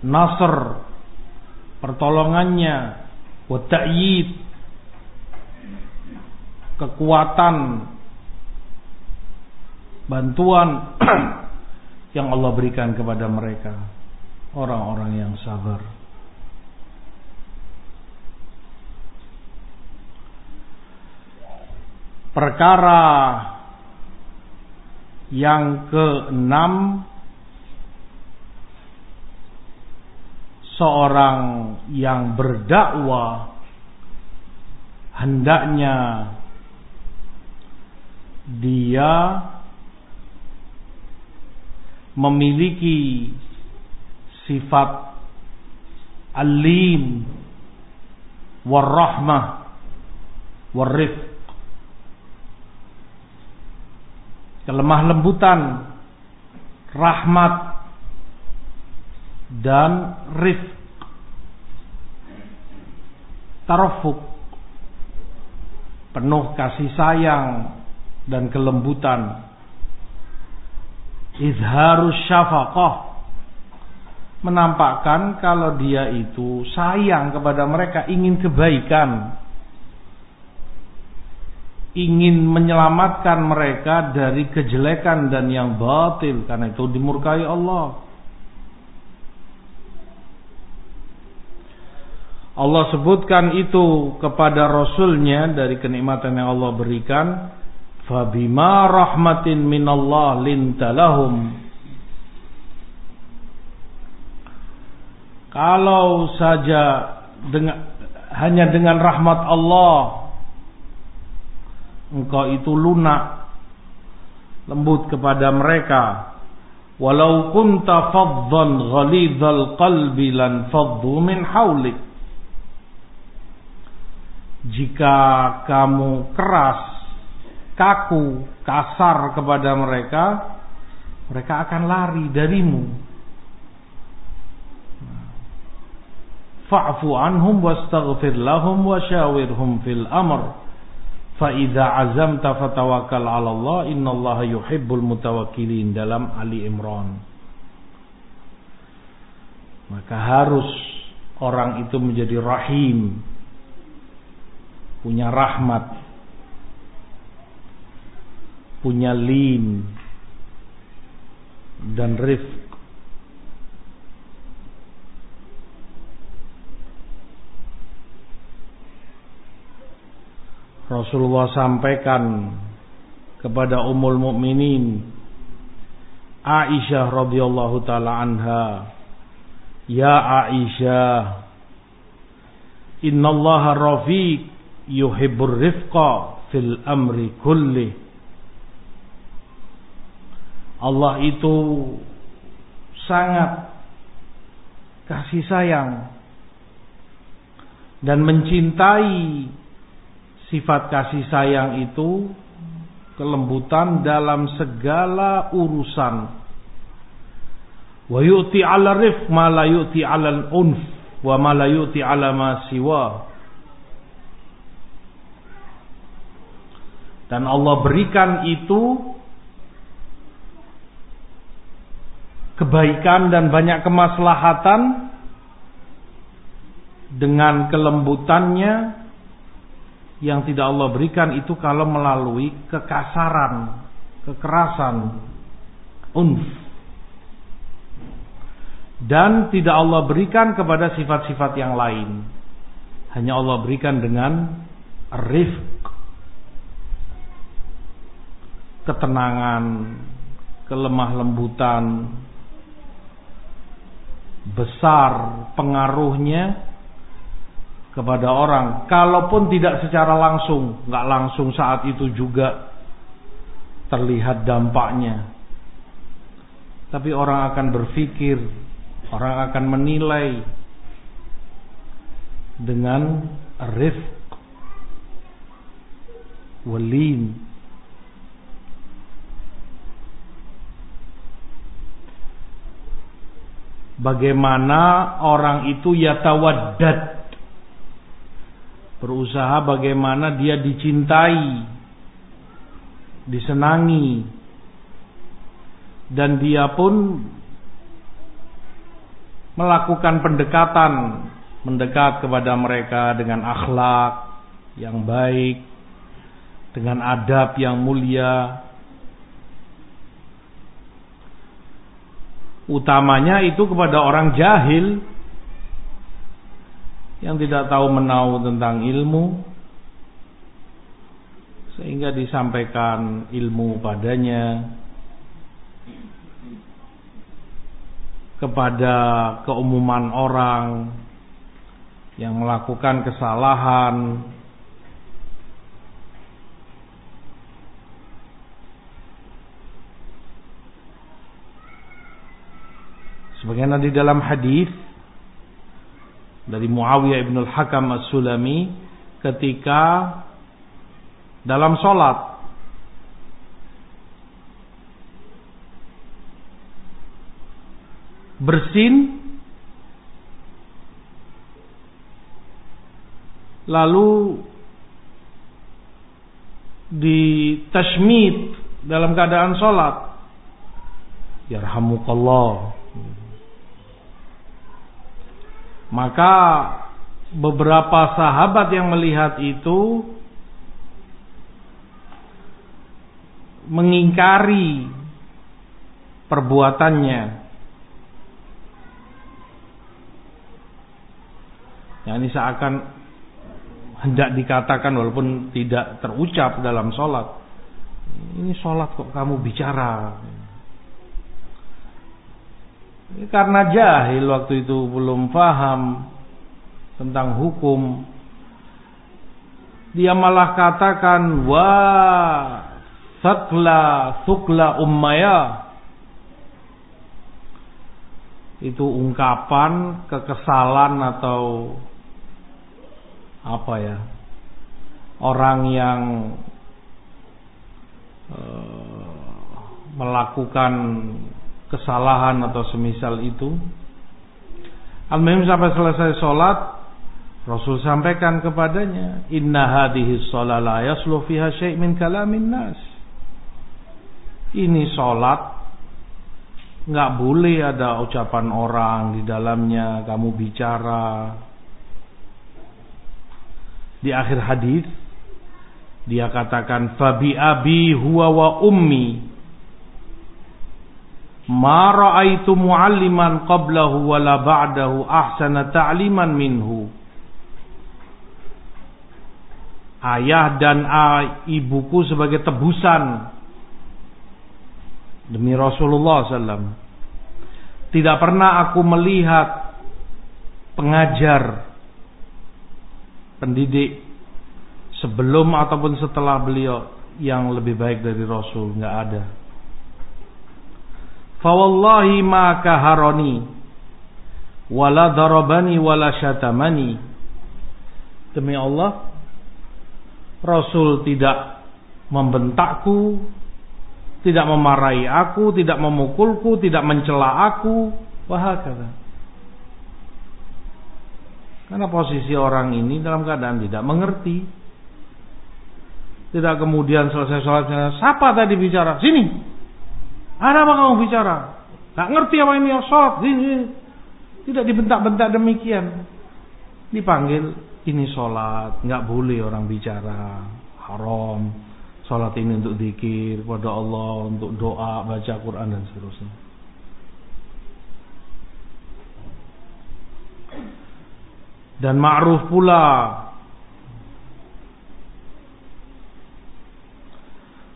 Nasr, pertolongannya, wa kekuatan, bantuan yang Allah berikan kepada mereka, orang-orang yang sabar. Perkara yang keenam seorang yang berdakwah hendaknya dia memiliki sifat alim warahmah warifq kelemah lembutan, rahmat dan rif tarafuk penuh kasih sayang dan kelembutan. Izharus syafaqah menampakkan kalau dia itu sayang kepada mereka ingin kebaikan ingin menyelamatkan mereka dari kejelekan dan yang batil karena itu dimurkai Allah. Allah sebutkan itu kepada Rasulnya dari kenikmatan yang Allah berikan. Fabima rahmatin minallah lintalahum. Kalau saja dengan, hanya dengan rahmat Allah engkau itu lunak lembut kepada mereka. Walau kunta faddan ghalidhal qalbi lan faddu min haulik jika kamu keras kaku kasar kepada mereka mereka akan lari darimu fa'fu anhum wastaghfir lahum wa syawirhum fil amr Fa'idha azamta fatawakal ala Allah innallaha yuhibbul mutawakkilin dalam Ali Imran. Maka harus orang itu menjadi rahim. Punya rahmat. Punya lin. Dan rifq. Rasulullah sampaikan kepada Ummul Mukminin Aisyah radhiyallahu taala anha Ya Aisyah Innallaha rafiq yuhibbur rifqa fil amri kulli. Allah itu sangat kasih sayang dan mencintai Sifat kasih sayang itu kelembutan dalam segala urusan. Wa yu'ti 'ala rifq ma 'ala unf wa ma la 'ala ma. Dan Allah berikan itu kebaikan dan banyak kemaslahatan dengan kelembutannya yang tidak Allah berikan itu kalau melalui kekasaran, kekerasan, unf. Dan tidak Allah berikan kepada sifat-sifat yang lain. Hanya Allah berikan dengan rifq. Ketenangan, kelemah lembutan, besar pengaruhnya kepada orang. Kalaupun tidak secara langsung nggak langsung saat itu juga terlihat dampaknya. Tapi orang akan berpikir, orang akan menilai dengan rifq walin bagaimana orang itu yatawaddad berusaha bagaimana dia dicintai disenangi. Dan dia pun melakukan pendekatan mendekat kepada mereka dengan akhlak yang baik dengan adab yang mulia. Utamanya itu kepada orang jahil yang tidak tahu menau tentang ilmu sehingga disampaikan ilmu padanya kepada keumuman orang yang melakukan kesalahan. Sebagaimana di dalam hadis dari Muawiyah ibn al-Hakam as-Sulami ketika dalam sholat. Bersin lalu di tashmid dalam keadaan sholat. Yarhamukallah maka beberapa sahabat yang melihat itu mengingkari perbuatannya. Yang ini seakan hendak dikatakan walaupun tidak terucap dalam sholat. Ini sholat kok kamu bicara. Karena jahil waktu itu belum paham tentang hukum. Dia malah katakan wah sakla sukla ummaya itu ungkapan kekesalan atau apa ya orang yang uh, melakukan kesalahan atau semisal itu. Al-Muhim sampai selesai sholat, Rasul sampaikan kepadanya, Inna hadhihi sholat la yaslu fiha syai' min kalamin nas. Ini sholat, nggak boleh ada ucapan orang di dalamnya, kamu bicara. Di akhir hadis dia katakan, Fabi abi huwa wa ummi Ma ra'aitu mu'alliman qablahu wala ba'dahu ahsana ta'liman minhu. Ayah dan ibuku sebagai tebusan demi Rasulullah SAW. Tidak pernah aku melihat pengajar, pendidik sebelum ataupun setelah beliau yang lebih baik dari Rasul, nggak ada. Fawallahi ma kaharani wala darabani wala syatamani. Demi Allah, Rasul tidak membentakku, tidak memarahi aku, tidak memukulku, tidak mencela aku, wahakala. Karena posisi orang ini dalam keadaan tidak mengerti. Tidak kemudian selesai sholatnya, siapa tadi bicara? Sini, ada apa kamu bicara? Gak ngerti apa ini sholat. Tidak dibentak-bentak demikian. Dipanggil ini sholat. Nggak boleh orang bicara. Haram. Sholat ini untuk dikir pada Allah. Untuk doa, baca Quran dan seterusnya. Dan ma'ruf pula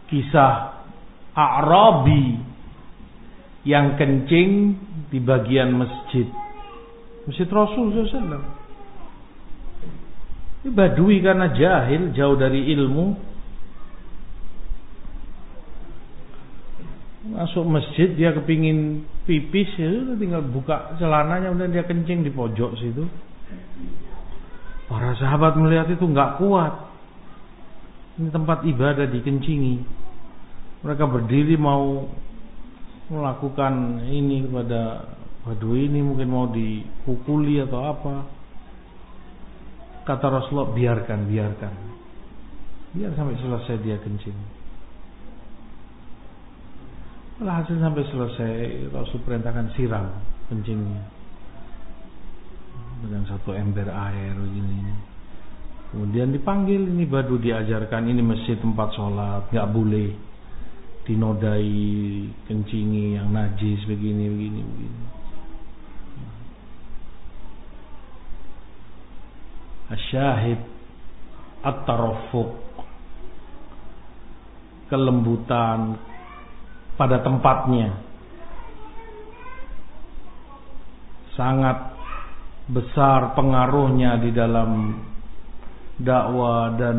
kisah A'rabi yang kencing di bagian masjid. Masjid Rasul SAW. Ini badui karena jahil, jauh dari ilmu. masuk masjid dia kepingin pipis ya tinggal buka celananya kemudian dia kencing di pojok situ para sahabat melihat itu nggak kuat ini tempat ibadah dikencingi mereka berdiri mau melakukan ini kepada badu ini mungkin mau dipukuli atau apa. Kata Rasulullah biarkan biarkan. Biar sampai selesai dia kencing. Hasil sampai selesai Rasul perintahkan siram kencingnya. Dengan satu ember air begini. Kemudian dipanggil ini badu diajarkan ini masjid tempat sholat nggak boleh dinodai kencingi yang najis begini begini begini. Asyahid at-tarafuq kelembutan pada tempatnya. Sangat besar pengaruhnya di dalam dakwah dan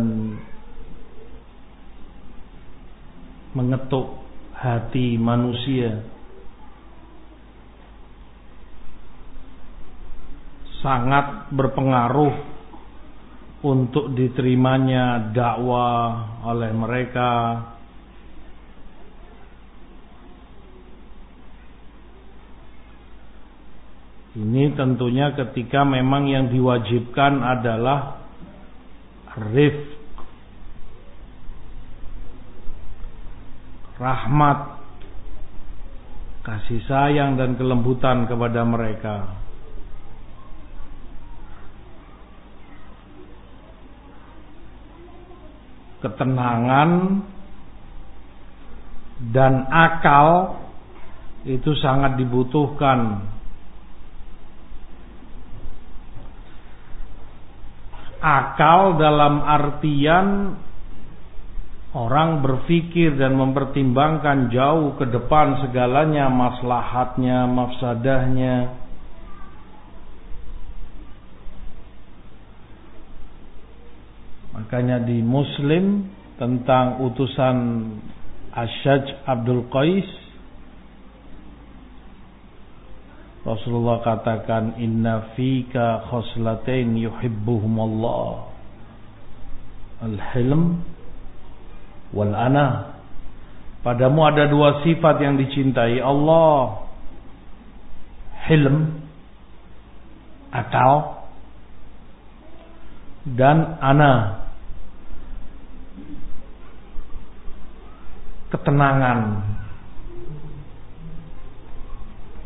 mengetuk hati manusia. Sangat berpengaruh untuk diterimanya dakwah oleh mereka Ini tentunya ketika memang yang diwajibkan adalah rif rahmat kasih sayang dan kelembutan kepada mereka. Ketenangan dan akal itu sangat dibutuhkan akal dalam artian orang berpikir dan mempertimbangkan jauh ke depan segalanya, maslahatnya, mafsadahnya. Makanya di Muslim tentang utusan Asyaj Abdul Qais Rasulullah katakan inna fika khoslatain yuhibbuhumallah al-hilm wal ana. Padamu ada dua sifat yang dicintai. Allah. Hilm. Akal. Dan ana. Ketenangan.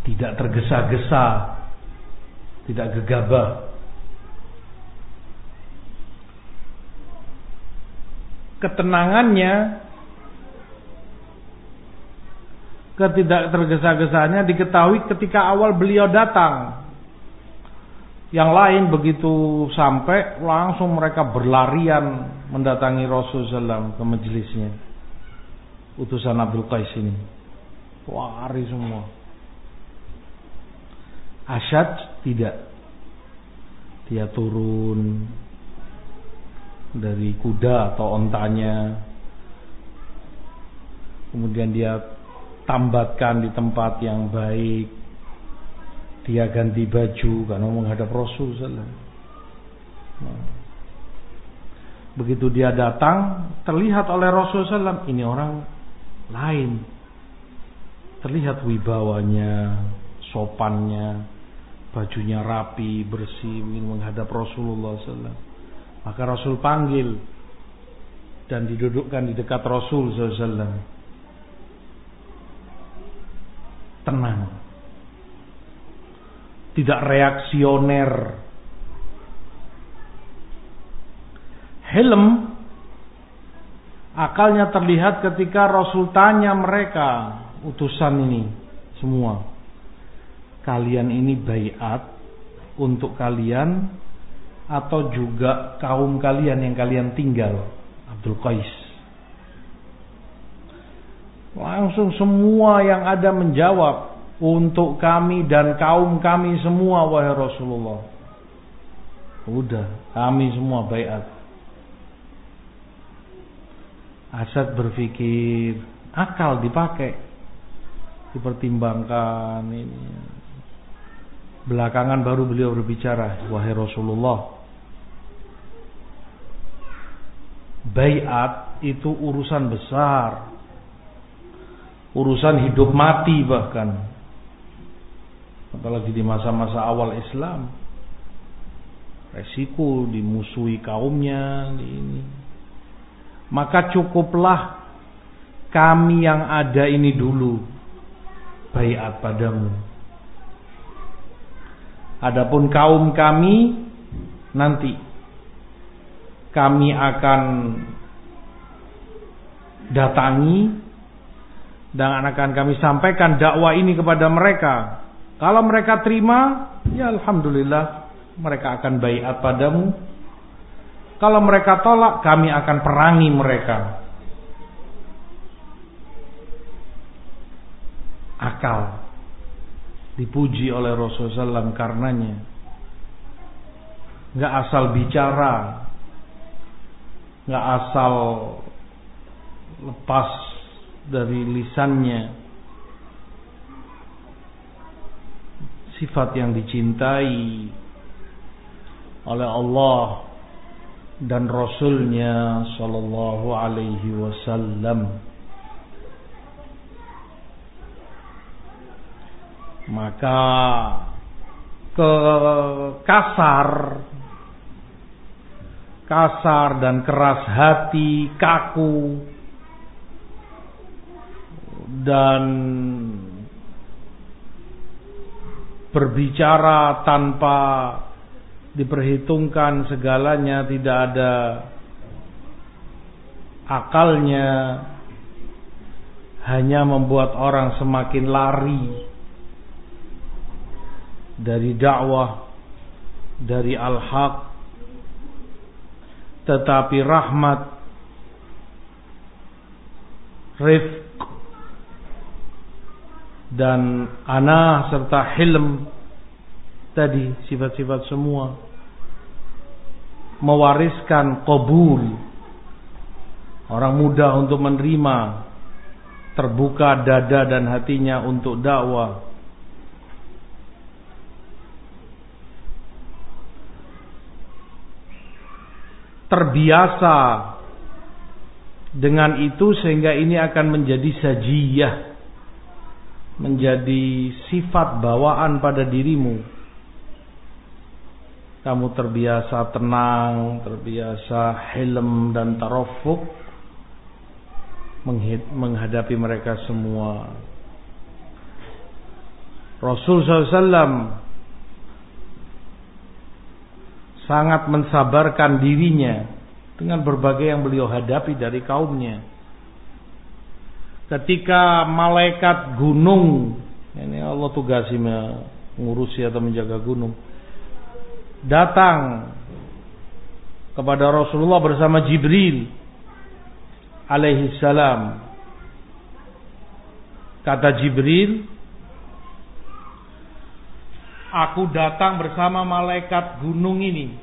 Tidak tergesa-gesa, tidak gegabah. Ketenangannya, ketidak tergesa-gesanya diketahui ketika awal beliau datang. Yang lain begitu sampai langsung mereka berlarian mendatangi Rasulullah SAW ke majelisnya. Utusan Abdul Qais ini. Lari semua. Asyad tidak. Dia turun dari kuda atau ontanya. Kemudian dia tambatkan di tempat yang baik. Dia ganti baju karena menghadap Rasul Nah. Begitu dia datang, terlihat oleh Rasul SAW ini orang lain. Terlihat wibawanya, sopannya, bajunya rapi, bersih, menghadap Rasulullah SAW. Maka Rasul panggil dan didudukkan di dekat Rasul SAW. Tenang. Tidak reaksioner. Helm akalnya terlihat ketika Rasul tanya mereka utusan ini semua kalian ini bayat untuk kalian atau juga kaum kalian yang kalian tinggal Abdul Qais. Langsung semua yang ada menjawab untuk kami dan kaum kami semua wahai Rasulullah. Udah kami semua bayat Asad berpikir akal dipakai dipertimbangkan ini. Belakangan baru beliau berbicara, wahai Rasulullah, bayat itu urusan besar. Urusan hidup mati bahkan. Apalagi di masa-masa awal Islam. Resiko dimusuhi kaumnya ini. Maka cukuplah kami yang ada ini dulu bayat padamu Adapun kaum kami nanti kami akan datangi dan akan kami sampaikan dakwah ini kepada mereka. Kalau mereka terima, ya alhamdulillah mereka akan bayat padamu. Kalau mereka tolak, kami akan perangi mereka. Akal dipuji oleh Rasulullah SAW karenanya. Nggak asal bicara, nggak asal lepas dari lisannya. Sifat yang dicintai oleh Allah dan Rasulnya Sallallahu Alaihi Wasallam. maka ke kasar kasar dan keras hati, kaku dan berbicara tanpa diperhitungkan segalanya tidak ada akalnya hanya membuat orang semakin lari dari dakwah dari al-haq tetapi rahmat rifq dan anah serta hilm tadi sifat-sifat semua mewariskan qabul orang mudah untuk menerima terbuka dada dan hatinya untuk dakwah terbiasa dengan itu sehingga ini akan menjadi sajiyah menjadi sifat bawaan pada dirimu. Kamu terbiasa tenang terbiasa helm dan tarafuk menghadapi mereka semua. Rasul SAW sangat mensabarkan dirinya dengan berbagai yang beliau hadapi dari kaumnya. Ketika malaikat gunung, ini Allah tugasi mengurusi atau menjaga gunung, datang kepada Rasulullah bersama Jibril alaihi salam. Kata Jibril, Aku datang bersama malaikat gunung ini.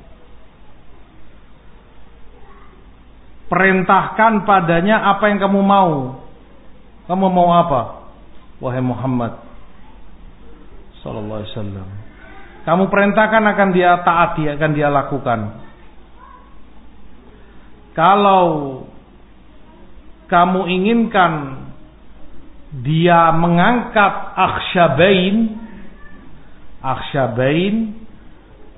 Perintahkan padanya apa yang kamu mau. Kamu mau apa? Wahai Muhammad sallallahu alaihi wasallam. Kamu perintahkan akan dia taati, akan dia lakukan. Kalau kamu inginkan dia mengangkat akhsyabain Aksyabain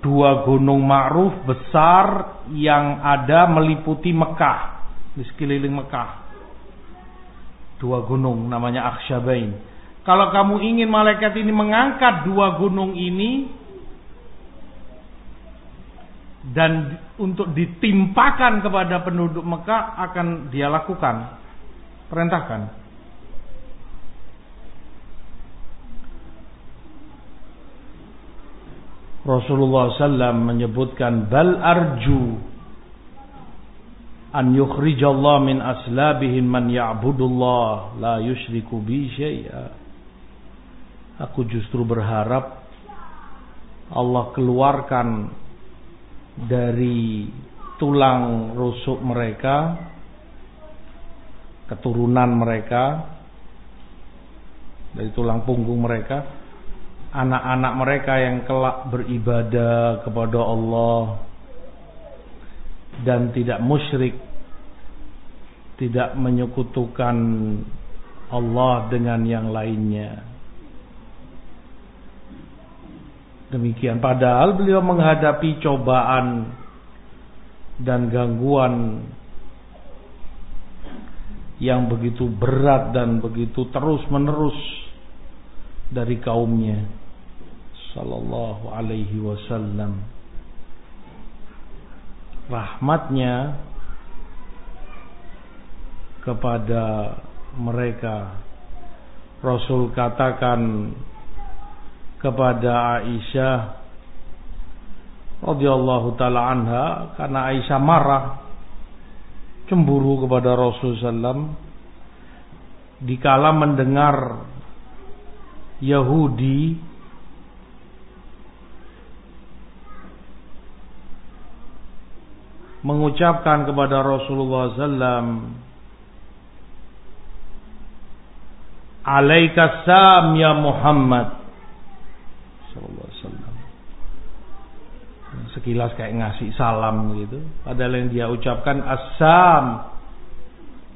dua gunung ma'ruf besar yang ada meliputi Mekah di sekeliling Mekah. Dua gunung namanya Aksyabain kalau kamu ingin malaikat ini mengangkat dua gunung ini dan untuk ditimpakan kepada penduduk Mekah akan dia lakukan perintahkan Rasulullah SAW menyebutkan bal arju an yukhrijallah min aslabihim man ya'budullah la yushriku bi syai'a. Aku justru berharap Allah keluarkan dari tulang rusuk mereka keturunan mereka dari tulang punggung mereka anak-anak mereka yang kelak beribadah kepada Allah dan tidak musyrik tidak menyekutukan Allah dengan yang lainnya. Demikian. Padahal beliau menghadapi cobaan dan gangguan yang begitu berat dan begitu terus menerus dari kaumnya sallallahu alaihi wasallam. Rahmatnya kepada mereka. Rasul katakan kepada Aisyah radhiyallahu taala anha karena Aisyah marah cemburu kepada Rasul sallam dikala mendengar Yahudi mengucapkan kepada Rasulullah sallam Alaikassalam ya Muhammad. Sekilas kayak ngasih salam gitu. Padahal yang dia ucapkan assam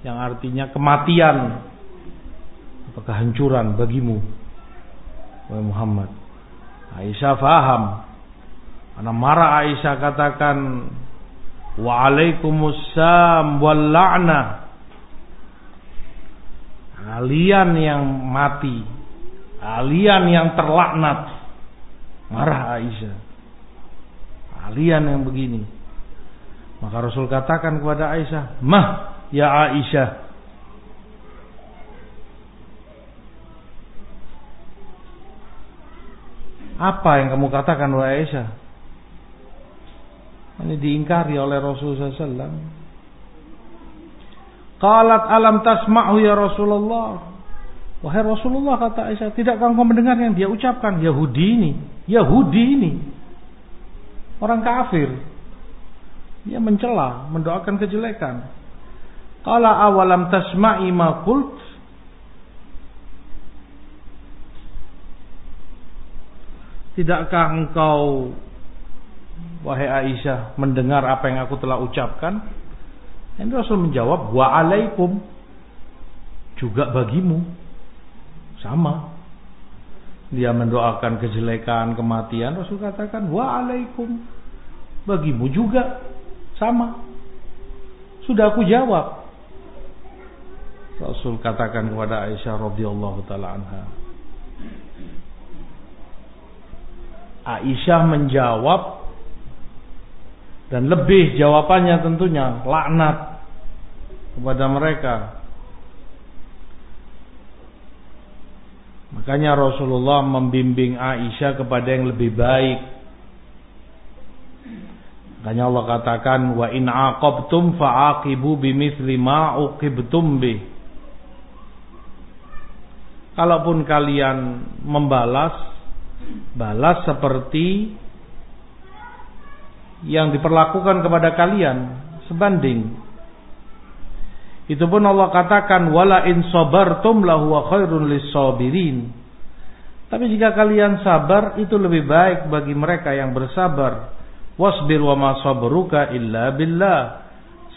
yang artinya kematian atau kehancuran bagimu wahai Muhammad. Aisyah faham. Karena marah Aisyah katakan Waalaikumsalam wal la'na. Kalian yang mati, kalian yang terlaknat. Marah Aisyah. Kalian yang begini. Maka Rasul katakan kepada Aisyah, "Mah, ya Aisyah, Apa yang kamu katakan wahai Aisyah? Ini diingkari oleh Rasulullah SAW. Qalat alam tasma'hu ya Rasulullah. Wahai Rasulullah kata Aisyah, tidakkah engkau mendengar yang dia ucapkan? Yahudi ini, Yahudi ini. Orang kafir. Dia mencela, mendoakan kejelekan. Qala awalam tasma'i ma qult? Tidakkah engkau wahai Aisyah mendengar apa yang aku telah ucapkan? Yang Rasul menjawab, "Wa alaikum." Juga bagimu. Sama. Dia mendoakan kejelekan, kematian. Rasul katakan, Waalaikum. Bagimu juga. Sama. Sudah aku jawab. Rasul katakan kepada Aisyah radhiyallahu taala anha. Aisyah menjawab dan lebih jawabannya tentunya laknat kepada mereka Makanya Rasulullah membimbing Aisyah kepada yang lebih baik. Makanya Allah katakan wa in aqabtum fa'aqibu bimithli ma uqibtum bih. Kalaupun kalian membalas balas seperti yang diperlakukan kepada kalian sebanding itu pun Allah katakan wala in sabartum lahu khairun lis-sabirin. Tapi jika kalian sabar itu lebih baik bagi mereka yang bersabar. Wasbir wa sabruka illa billah.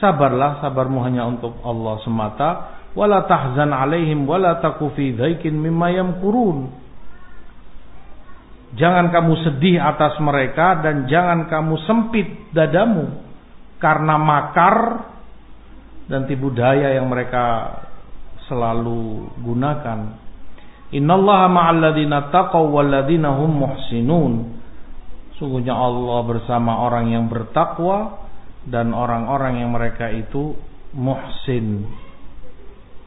Sabarlah, sabarmu hanya untuk Allah semata. Wala tahzan alaihim wala taku fi dhaikin mimma yamkurun. Jangan kamu sedih atas mereka dan jangan kamu sempit dadamu karena makar dan tipu daya yang mereka selalu gunakan. Innallaha ma'al ladzina taqaw wal ladzina hum muhsinun. Sungguhnya Allah bersama orang yang bertakwa dan orang-orang yang mereka itu muhsin.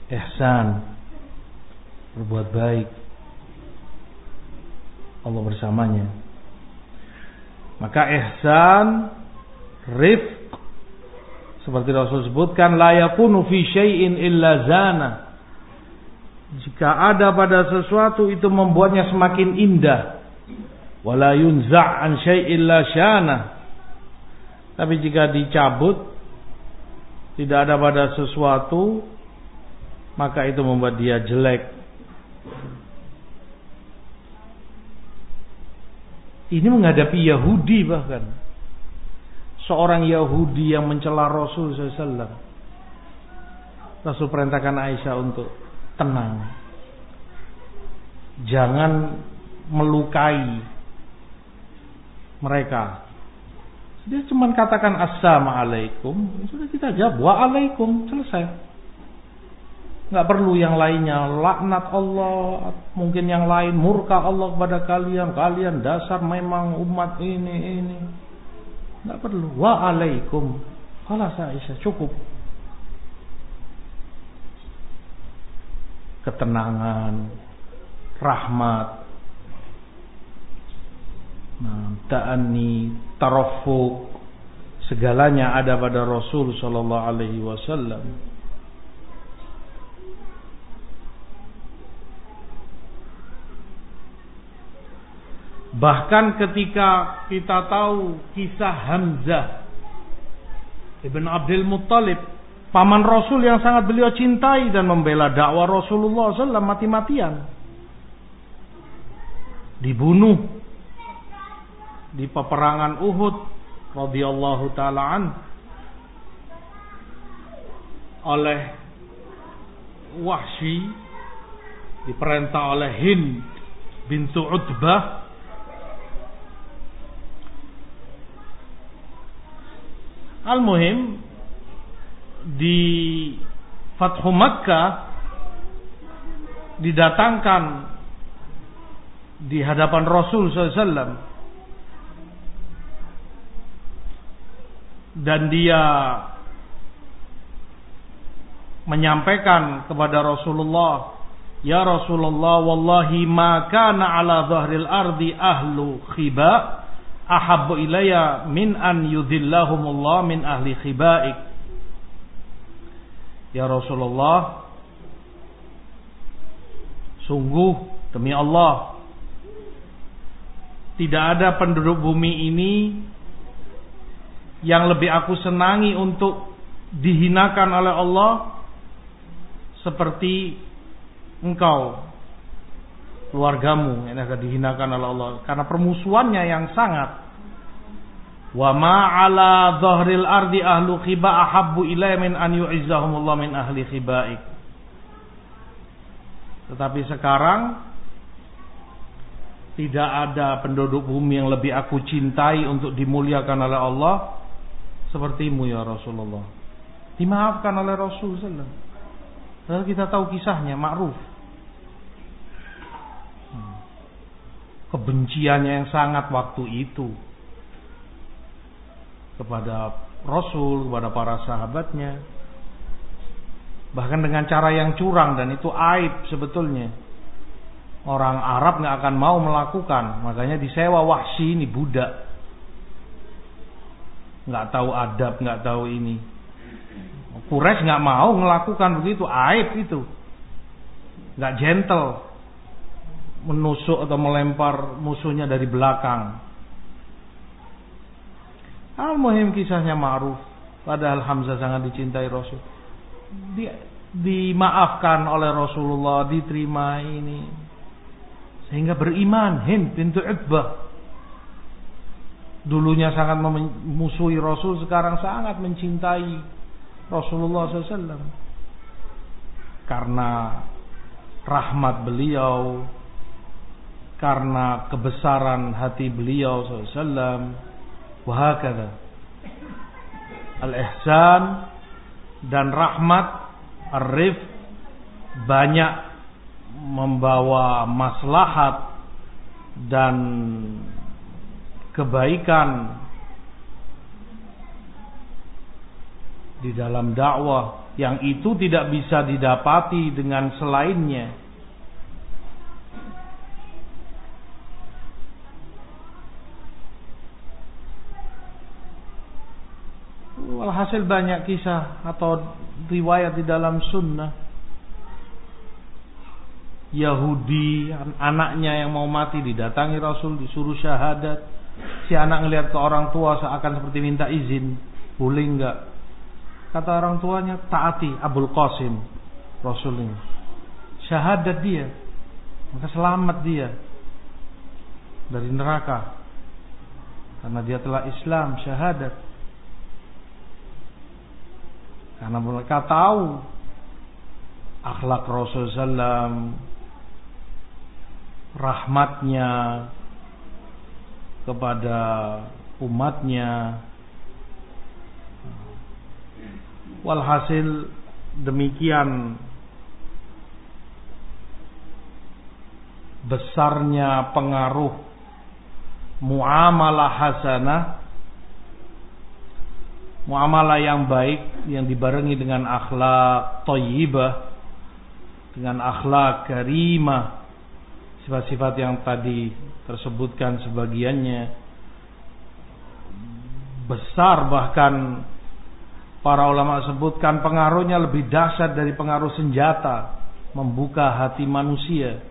Ihsan. Berbuat baik. Allah bersamanya. Maka ihsan, rif seperti Rasul sebutkan la yakunu fi syai'in illa zana. Jika ada pada sesuatu itu membuatnya semakin indah. Wala yunza' syai'in la syana. Tapi jika dicabut tidak ada pada sesuatu maka itu membuat dia jelek. Ini menghadapi Yahudi bahkan. Seorang Yahudi yang mencela Rasul SAW. Rasul perintahkan Aisyah untuk tenang. Jangan melukai mereka. Dia cuma katakan assalamualaikum, sudah kita jawab waalaikum, selesai nggak perlu yang lainnya. Laknat Allah mungkin yang lain murka Allah kepada kalian. Kalian dasar memang umat ini ini. Nggak perlu. Wa alaikum. Kalau Aisyah cukup. Ketenangan rahmat nah, ta'ani tarafuk segalanya ada pada Rasul sallallahu alaihi wasallam Bahkan ketika kita tahu kisah Hamzah Ibn Abdul Muttalib, paman Rasul yang sangat beliau cintai dan membela dakwah Rasulullah SAW mati-matian. Dibunuh di peperangan Uhud radhiyallahu taalaan oleh Wahsy diperintah oleh Hind bintu Utbah Al-Muhim di Fathu Makkah didatangkan di hadapan Rasul SAW dan dia menyampaikan kepada Rasulullah Ya Rasulullah wallahi ma kana ala dhahril ardi ahlu khiba ahabbu ilayya min an yudhillahumullah min ahli khibaik. Ya Rasulullah sungguh demi Allah tidak ada penduduk bumi ini yang lebih aku senangi untuk dihinakan oleh Allah seperti engkau keluargamu yang akan dihinakan oleh Allah. Karena permusuhannya yang sangat. Wa ma ala dhahril ardi ahlu khiba ahabbu ilayya min an yu'izzahumullah min ahli khibaik. Tetapi sekarang tidak ada penduduk bumi yang lebih aku cintai untuk dimuliakan oleh Allah sepertimu ya Rasulullah. Dimaafkan oleh Rasul sallallahu kita tahu kisahnya ma'ruf kebenciannya yang sangat waktu itu kepada Rasul, kepada para sahabatnya. Bahkan dengan cara yang curang dan itu aib sebetulnya. Orang Arab nggak akan mau melakukan, makanya disewa wahsi ini budak. Nggak tahu adab, nggak tahu ini. Quraisy nggak mau melakukan begitu, aib itu. Nggak gentle menusuk atau melempar musuhnya dari belakang. Al-Muhim kisahnya ma'ruf. Padahal Hamzah sangat dicintai Rasul. Di, dimaafkan oleh Rasulullah, diterima ini. Sehingga beriman Hind pintu Utbah. Dulunya sangat memusuhi Rasul, sekarang sangat mencintai Rasulullah SAW. Karena rahmat beliau, karena kebesaran hati beliau SAW wahakada al-ihsan dan rahmat arif banyak membawa maslahat dan kebaikan di dalam dakwah yang itu tidak bisa didapati dengan selainnya Walhasil banyak kisah atau riwayat di dalam sunnah. Yahudi, anaknya yang mau mati didatangi Rasul, disuruh syahadat. Si anak ngelihat ke orang tua seakan seperti minta izin. Boleh enggak? Kata orang tuanya, taati Abul Qasim. Rasul ini. Syahadat dia. Maka selamat dia. Dari neraka. Karena dia telah Islam, syahadat. Karena mereka tahu akhlak Rasul sallam rahmatnya kepada umatnya. Walhasil demikian besarnya pengaruh muamalah hasanah muamalah yang baik yang dibarengi dengan akhlak thayyibah dengan akhlak karimah sifat-sifat yang tadi tersebutkan sebagiannya besar bahkan para ulama sebutkan pengaruhnya lebih dahsyat dari pengaruh senjata membuka hati manusia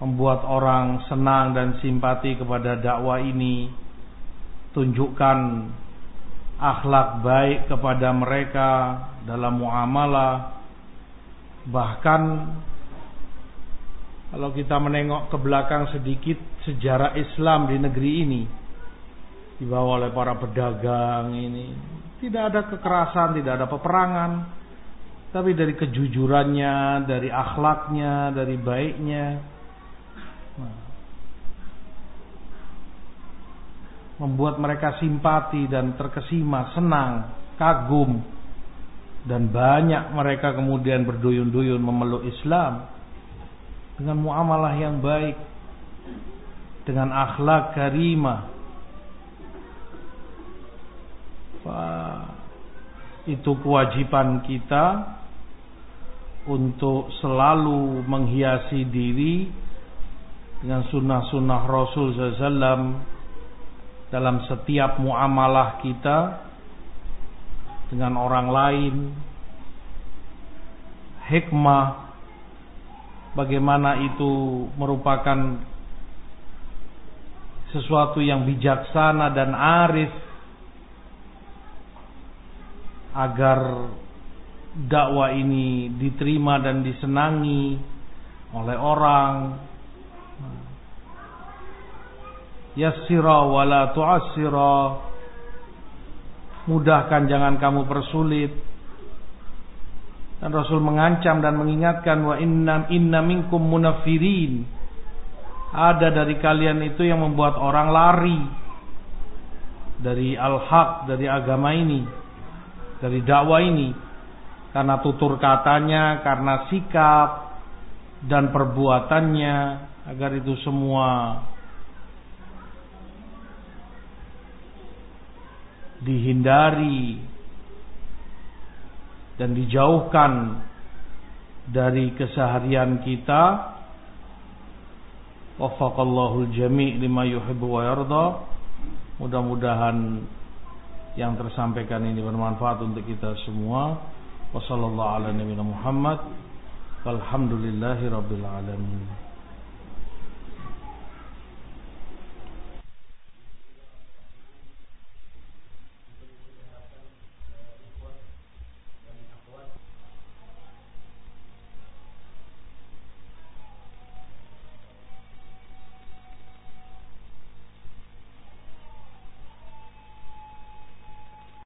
membuat orang senang dan simpati kepada dakwah ini tunjukkan akhlak baik kepada mereka dalam muamalah. Bahkan kalau kita menengok ke belakang sedikit sejarah Islam di negeri ini dibawa oleh para pedagang ini. Tidak ada kekerasan, tidak ada peperangan. Tapi dari kejujurannya, dari akhlaknya, dari baiknya membuat mereka simpati dan terkesima, senang, kagum. Dan banyak mereka kemudian berduyun-duyun memeluk Islam dengan muamalah yang baik dengan akhlak karimah itu kewajiban kita untuk selalu menghiasi diri dengan sunnah-sunnah Rasul SAW dalam setiap muamalah kita dengan orang lain. Hikmah bagaimana itu merupakan sesuatu yang bijaksana dan arif agar dakwah ini diterima dan disenangi oleh orang yassira wala tu'assira. Mudahkan jangan kamu persulit. Dan Rasul mengancam dan mengingatkan wa inna inna minkum munafirin. Ada dari kalian itu yang membuat orang lari dari al-haq dari agama ini dari dakwah ini karena tutur katanya karena sikap dan perbuatannya agar itu semua dihindari dan dijauhkan dari keseharian kita. Waffaqallahu jami' lima yuhibbu wa yarda. Mudah-mudahan yang tersampaikan ini bermanfaat untuk kita semua. Wasallallahu ala nabiyina Muhammad. Walhamdulillahi rabbil alamin